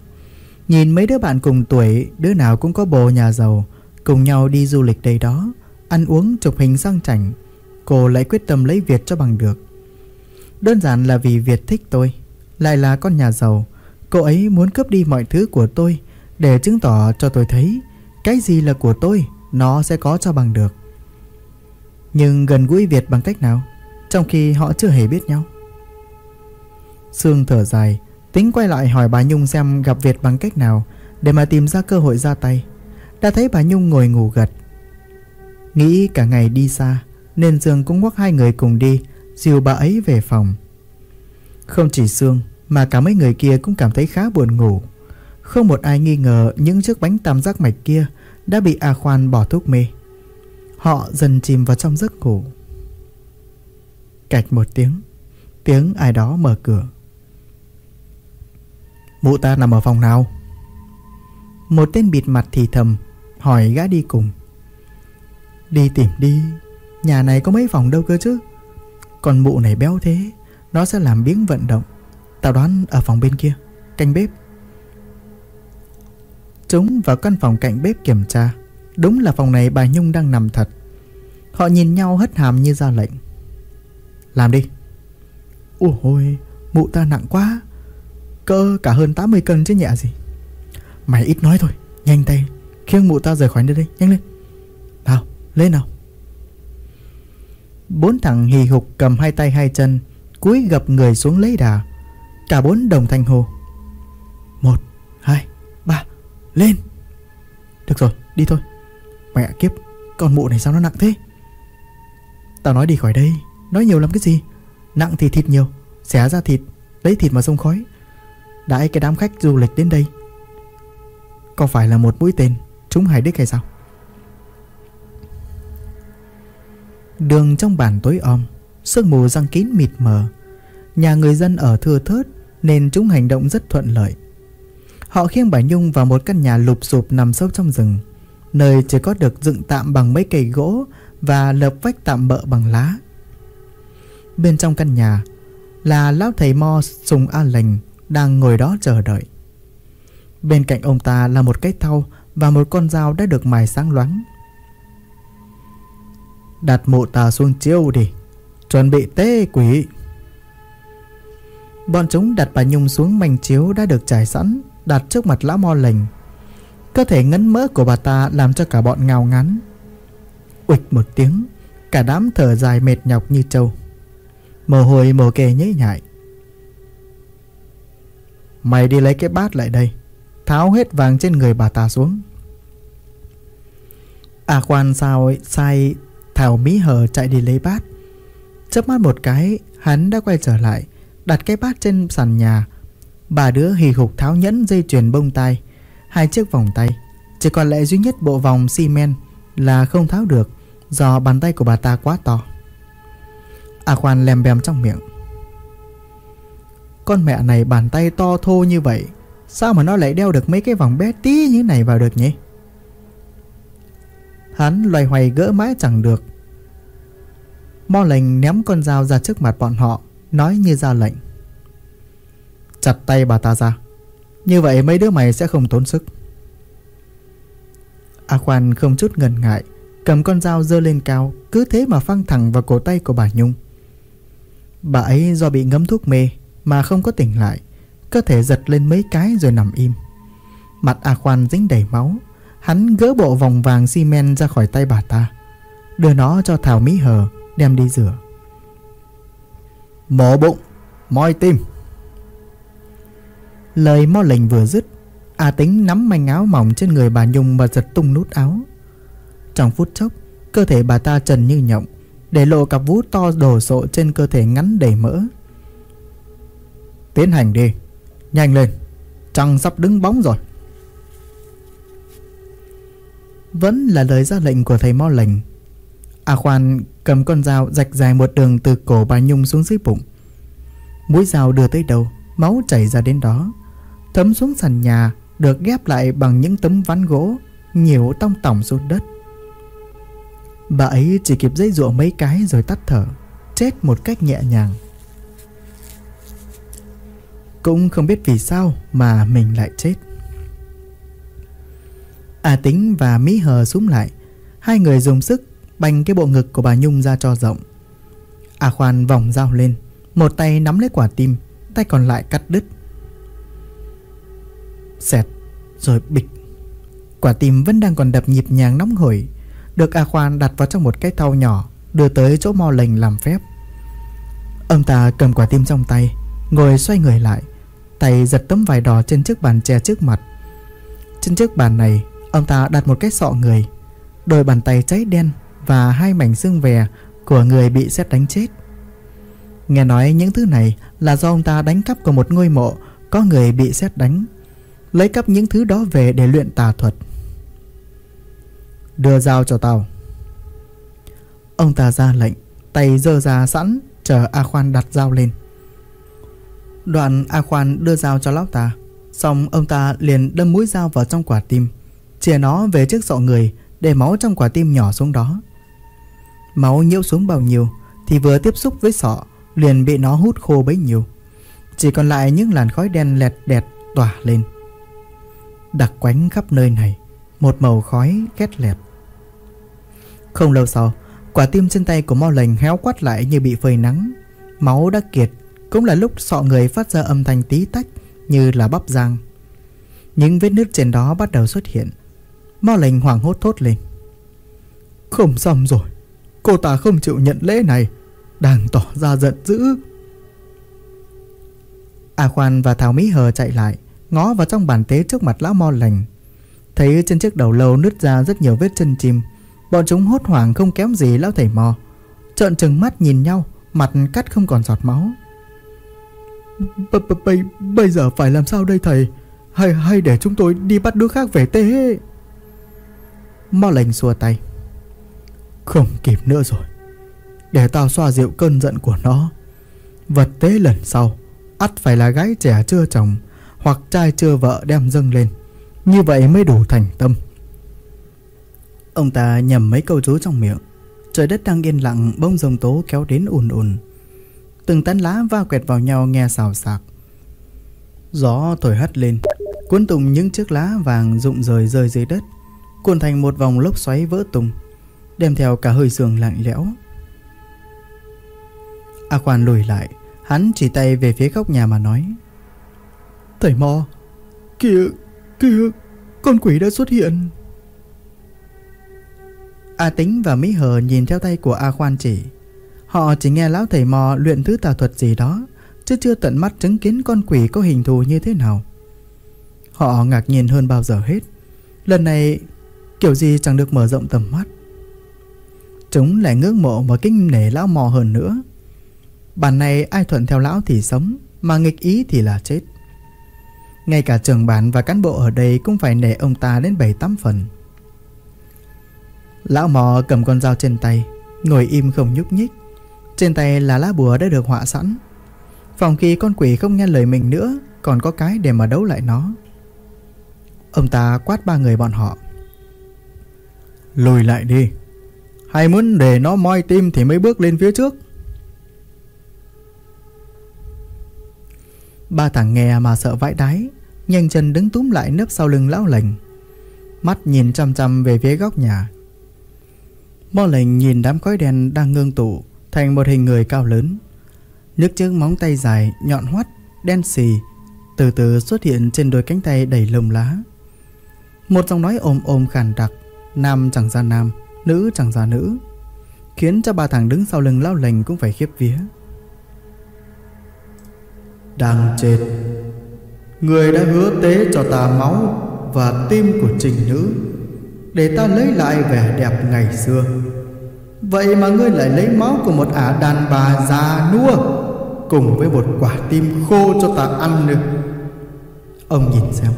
Nhìn mấy đứa bạn cùng tuổi, Đứa nào cũng có bồ nhà giàu, Cùng nhau đi du lịch đây đó, Ăn uống chụp hình sang chảnh, Cô lại quyết tâm lấy Việt cho bằng được. Đơn giản là vì Việt thích tôi, Lại là con nhà giàu. Cô ấy muốn cướp đi mọi thứ của tôi Để chứng tỏ cho tôi thấy Cái gì là của tôi. Nó sẽ có cho bằng được Nhưng gần gũi Việt bằng cách nào, Trong khi họ chưa hề biết nhau Sương thở dài, Tính quay lại hỏi bà Nhung xem gặp Việt bằng cách nào Để mà tìm ra cơ hội ra tay Đã thấy bà Nhung ngồi ngủ gật Nghĩ cả ngày đi xa, Nên Dương cũng quắc hai người cùng đi, dìu bà ấy về phòng. Không chỉ Sương, mà cả mấy người kia cũng cảm thấy khá buồn ngủ. Không một ai nghi ngờ những chiếc bánh tam giác mạch kia đã bị A Khoan bỏ thuốc mê. Họ dần chìm vào trong giấc ngủ. Cạch một tiếng, tiếng ai đó mở cửa. Mụ ta nằm ở phòng nào? Một tên bịt mặt thì thầm, hỏi gã đi cùng. Đi tìm đi, nhà này có mấy phòng đâu cơ chứ? Còn mụ này béo thế, nó sẽ làm biếng vận động. Tao đoán ở phòng bên kia, canh bếp. Chúng vào căn phòng cạnh bếp kiểm tra. Đúng là phòng này bà Nhung đang nằm thật. Họ nhìn nhau hất hàm như ra lệnh. Làm đi. Ủa ôi Mụ ta nặng quá. Cơ cả hơn 80 cân chứ nhẹ à gì? Mày ít nói thôi, Nhanh tay. Khiêng mụ ta rời khỏi nơi đây, Nhanh lên. Nào lên nào. Bốn thằng hì hục cầm hai tay hai chân, Cúi gập người xuống lấy đà. Cả bốn đồng thanh hồ lên. Được rồi, đi thôi. Mẹ kiếp, Con mụ này sao nó nặng thế? Tao nói đi khỏi đây. Nói nhiều lắm cái gì? Nặng thì thịt nhiều, Xẻ ra thịt, Lấy thịt mà sông khói. Đãi cái đám khách du lịch đến đây. Có phải là một mũi tên Chúng hải đích hay sao? Đường trong bản tối om, Sương mù răng kín mịt mờ. Nhà người dân ở thưa thớt Nên chúng hành động rất thuận lợi. Họ khiêng bà Nhung vào một căn nhà lụp sụp nằm sâu trong rừng. Nơi chỉ có được dựng tạm bằng mấy cây gỗ Và lợp vách tạm bợ bằng lá. Bên trong căn nhà Là lão thầy mo Sùng A Lành Đang ngồi đó chờ đợi. Bên cạnh ông ta là một cái thau Và một con dao đã được mài sáng loáng. Đặt mộ tà xuống chiêu đi, Chuẩn bị tê quỷ. Bọn chúng đặt bà Nhung xuống mảnh chiếu đã được trải sẵn đặt trước mặt lão mo lình. cơ thể ngấn mỡ của bà ta làm cho cả bọn ngào ngắn uịch một tiếng, cả đám thở dài mệt nhọc như trâu. Mồ hôi mồ kề nhễ nhại. Mày đi lấy cái bát lại đây, tháo hết vàng trên người bà ta xuống. À khoan sao sai thảo mỹ hờ chạy đi lấy bát. Chớp mắt một cái, hắn đã quay trở lại, đặt cái bát trên sàn nhà Bà đứa hì hục tháo nhẫn dây chuyền bông tai, Hai chiếc vòng tay. Chỉ còn lại duy nhất bộ vòng xi men Là không tháo được, Do bàn tay của bà ta quá to. À khoan lèm bèm trong miệng. Con mẹ này bàn tay to thô như vậy, Sao mà nó lại đeo được mấy cái vòng bé tí như này vào được nhỉ? Hắn loay hoay gỡ mãi chẳng được. Mo lệnh ném con dao ra trước mặt bọn họ, Nói như ra lệnh. Chặt tay bà ta ra. Như vậy mấy đứa mày sẽ không tốn sức. A Khoan không chút ngần ngại, Cầm con dao dơ lên cao, Cứ thế mà phăng thẳng vào cổ tay của bà Nhung. Bà ấy do bị ngấm thuốc mê Mà không có tỉnh lại, Cơ thể giật lên mấy cái rồi nằm im. Mặt A Khoan dính đầy máu, Hắn gỡ bộ vòng vàng xi men ra khỏi tay bà ta, Đưa nó cho Thảo Mỹ Hờ Đem đi rửa. Mổ bụng, Moi tim. Lời mo lệnh vừa dứt, A tính nắm manh áo mỏng trên người bà Nhung và giật tung nút áo. Trong phút chốc, Cơ thể bà ta trần như nhộng, Để lộ cặp vú to đổ sộ trên cơ thể ngắn đầy mỡ. Tiến hành đi, Nhanh lên, Trăng sắp đứng bóng rồi. Vẫn là lời ra lệnh của thầy mo lệnh A khoan cầm con dao rạch dài một đường từ cổ bà Nhung xuống dưới bụng. Mũi dao đưa tới đầu Máu chảy ra đến đó. Thấm xuống sàn nhà, Được ghép lại bằng những tấm ván gỗ, Nhiều tông tỏng xuống đất. Bà ấy chỉ kịp dây dụa mấy cái rồi tắt thở, Chết một cách nhẹ nhàng. Cũng không biết vì sao mà mình lại chết. À tính và Mỹ Hờ súng lại. Hai người dùng sức bành cái bộ ngực của bà Nhung ra cho rộng. À khoan vòng dao lên, Một tay nắm lấy quả tim, Tay còn lại cắt đứt. Xẹt, Rồi bịch. Quả tim vẫn đang còn đập nhịp nhàng nóng hổi, Được A Khoan đặt vào trong một cái thau nhỏ, Đưa tới chỗ mò lệnh làm phép. Ông ta cầm quả tim trong tay, Ngồi xoay người lại, Tay giật tấm vải đỏ trên chiếc bàn tre trước mặt. Trên chiếc bàn này, Ông ta đặt một cái sọ người, Đôi bàn tay cháy đen Và hai mảnh xương vè Của người bị xét đánh chết. Nghe nói những thứ này Là do ông ta đánh cắp của một ngôi mộ Có người bị xét đánh. Lấy cắp những thứ đó về để luyện tà thuật. Đưa dao cho tao. Ông ta ra lệnh, Tay dơ ra sẵn, Chờ A Khoan đặt dao lên. Đoạn A Khoan đưa dao cho lão ta, Xong ông ta liền đâm mũi dao vào trong quả tim, Chìa nó về trước sọ người, Để máu trong quả tim nhỏ xuống đó. Máu nhiễu xuống bao nhiêu Thì vừa tiếp xúc với sọ, Liền bị nó hút khô bấy nhiêu. Chỉ còn lại những làn khói đen lẹt đẹt tỏa lên. Đặc quánh khắp nơi này, Một màu khói khét lẹt. Không lâu sau, Quả tim trên tay của mo lành héo quắt lại như bị phơi nắng. Máu đã kiệt, Cũng là lúc sọ người phát ra âm thanh tí tách Như là bắp rang. Những vết nứt trên đó bắt đầu xuất hiện. Mo lành hoảng hốt thốt lên. Không xong rồi, Cô ta không chịu nhận lễ này, Đang tỏ ra giận dữ. A Khoan và Thảo Mỹ Hờ chạy lại. Ngó vào trong bàn tế trước mặt lão mo lành. Thấy trên chiếc đầu lâu nứt ra rất nhiều vết chân chim, Bọn chúng hốt hoảng không kém gì lão thầy mò. Trợn trừng mắt nhìn nhau, Mặt cắt không còn giọt máu. B, -b -b Bây giờ phải làm sao đây thầy? Hay hay để chúng tôi đi bắt đứa khác về tế? Mo lành xua tay. Không kịp nữa rồi. Để tao xoa dịu cơn giận của nó. Vật tế lần sau, ắt phải là gái trẻ chưa chồng. Hoặc trai chưa vợ đem dâng lên. Như vậy mới đủ thành tâm. Ông ta nhầm mấy câu chú trong miệng. Trời đất đang yên lặng, bông rồng tố kéo đến ùn ùn. Từng tán lá va quẹt vào nhau nghe xào xạc. Gió thổi hắt lên, Cuốn tùng những chiếc lá vàng rụng rời rơi dưới đất, cuộn thành một vòng lốc xoáy vỡ tung, Đem theo cả hơi sương lạnh lẽo. A khoan lùi lại, Hắn chỉ tay về phía góc nhà mà nói Thầy Mo Kìa kìa, Con quỷ đã xuất hiện. A Tính và Mỹ Hờ nhìn theo tay của A Khoan chỉ. Họ chỉ nghe lão thầy mò luyện thứ tà thuật gì đó, Chứ chưa tận mắt chứng kiến con quỷ có hình thù như thế nào. Họ ngạc nhiên hơn bao giờ hết. Lần này, kiểu gì chẳng được mở rộng tầm mắt. Chúng lại ngưỡng mộ và kinh nể lão mò hơn nữa. Bản này ai thuận theo lão thì sống, Mà nghịch ý thì là chết. Ngay cả trường bản và cán bộ ở đây Cũng phải nể ông ta đến 7-8 phần. Lão mò cầm con dao trên tay Ngồi im không nhúc nhích. Trên tay là lá bùa đã được họa sẵn. Phòng khi con quỷ không nghe lời mình nữa Còn có cái để mà đấu lại nó. Ông ta quát ba người bọn họ. Lùi lại đi. Hay muốn để nó moi tim thì mới bước lên phía trước. Ba thằng nghe mà sợ vãi đáy Nhanh chân đứng túm lại nấp sau lưng lão lành. Mắt nhìn chăm chăm về phía góc nhà. Mo lệnh nhìn đám khói đen đang ngưng tụ Thành một hình người cao lớn. Nước chiếc móng tay dài, nhọn hoắt, Đen xì, Từ từ xuất hiện trên đôi cánh tay đầy lông lá. Một giọng nói ồm ồm khàn đặc, Nam chẳng ra nam, Nữ chẳng ra nữ, Khiến cho ba thằng đứng sau lưng lão lệnh cũng phải khiếp vía. Đang chết. Người đã hứa tế cho ta máu Và tim của trình nữ, để ta lấy lại vẻ đẹp ngày xưa. Vậy mà ngươi lại lấy máu của một ả đàn bà già nua Cùng với một quả tim khô cho ta ăn nữa. Ông nhìn xem,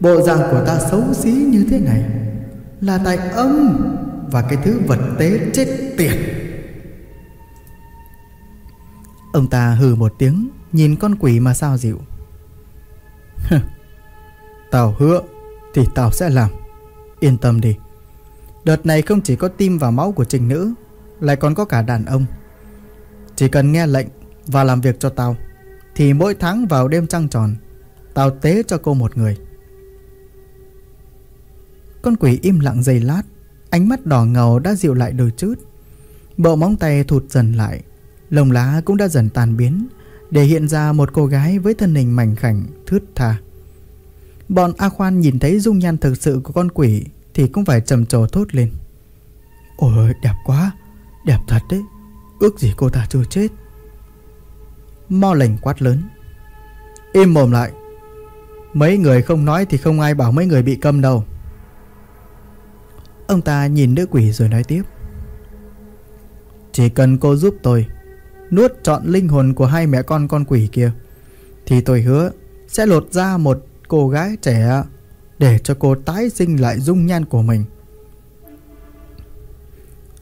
Bộ dạng của ta xấu xí như thế này Là tại ông Và cái thứ vật tế chết tiệt. Ông ta hừ một tiếng, Nhìn con quỷ mà sao dịu. Tao hứa, Thì tao sẽ làm. Yên tâm đi. Đợt này không chỉ có tim và máu của trình nữ, Lại còn có cả đàn ông. Chỉ cần nghe lệnh Và làm việc cho tao, Thì mỗi tháng vào đêm trăng tròn, Tao tế cho cô một người. Con quỷ im lặng giây lát, Ánh mắt đỏ ngầu đã dịu lại đôi chút. Bộ móng tay thụt dần lại Lồng lá cũng đã dần tan biến. Để hiện ra một cô gái với thân hình mảnh khảnh, thướt tha. Bọn A Khoan nhìn thấy dung nhan thực sự của con quỷ Thì cũng phải trầm trồ thốt lên. Ôi đẹp quá Đẹp thật đấy Ước gì cô ta chưa chết. Mo lệnh quát lớn. Im mồm lại. Mấy người không nói thì không ai bảo mấy người bị câm đâu. Ông ta nhìn nữ quỷ rồi nói tiếp. Chỉ cần cô giúp tôi Nuốt trọn linh hồn của hai mẹ con con quỷ kia Thì tôi hứa Sẽ lột ra một cô gái trẻ để cho cô tái sinh lại dung nhan của mình.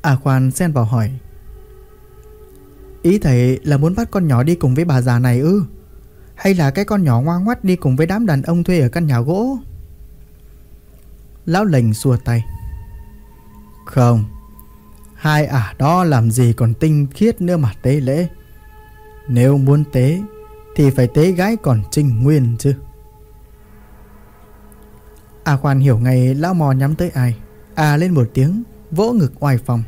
À khoan xen vào hỏi. Ý thầy là muốn bắt con nhỏ đi cùng với bà già này ư? Hay là cái con nhỏ ngoan ngoắt đi cùng với đám đàn ông thuê ở căn nhà gỗ? Lão lệnh xua tay. Không, hai ả đó làm gì còn tinh khiết nữa mà tế lễ. Nếu muốn tế thì phải tế gái còn trinh nguyên chứ. À khoan hiểu ngay lão mò nhắm tới ai. À lên một tiếng, vỗ ngực oai phòng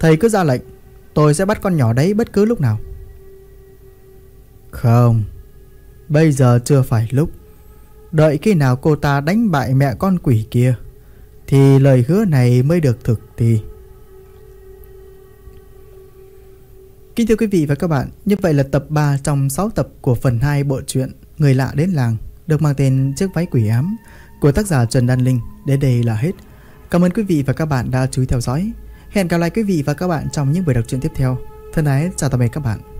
Thầy cứ ra lệnh, tôi sẽ bắt con nhỏ đấy bất cứ lúc nào. Không, bây giờ chưa phải lúc. Đợi khi nào cô ta đánh bại mẹ con quỷ kia Thì lời hứa này mới được thực thi Kính thưa quý vị và các bạn, Như vậy là tập 3 trong 6 tập của phần 2 bộ truyện Người lạ đến làng, Được mang tên Chiếc váy quỷ ám, Của tác giả Trần Đan Linh. Đến đây là hết. Cảm ơn quý vị và các bạn đã chú ý theo dõi. Hẹn gặp lại quý vị và các bạn trong những buổi đọc truyện tiếp theo. Thân ái, chào tạm biệt các bạn.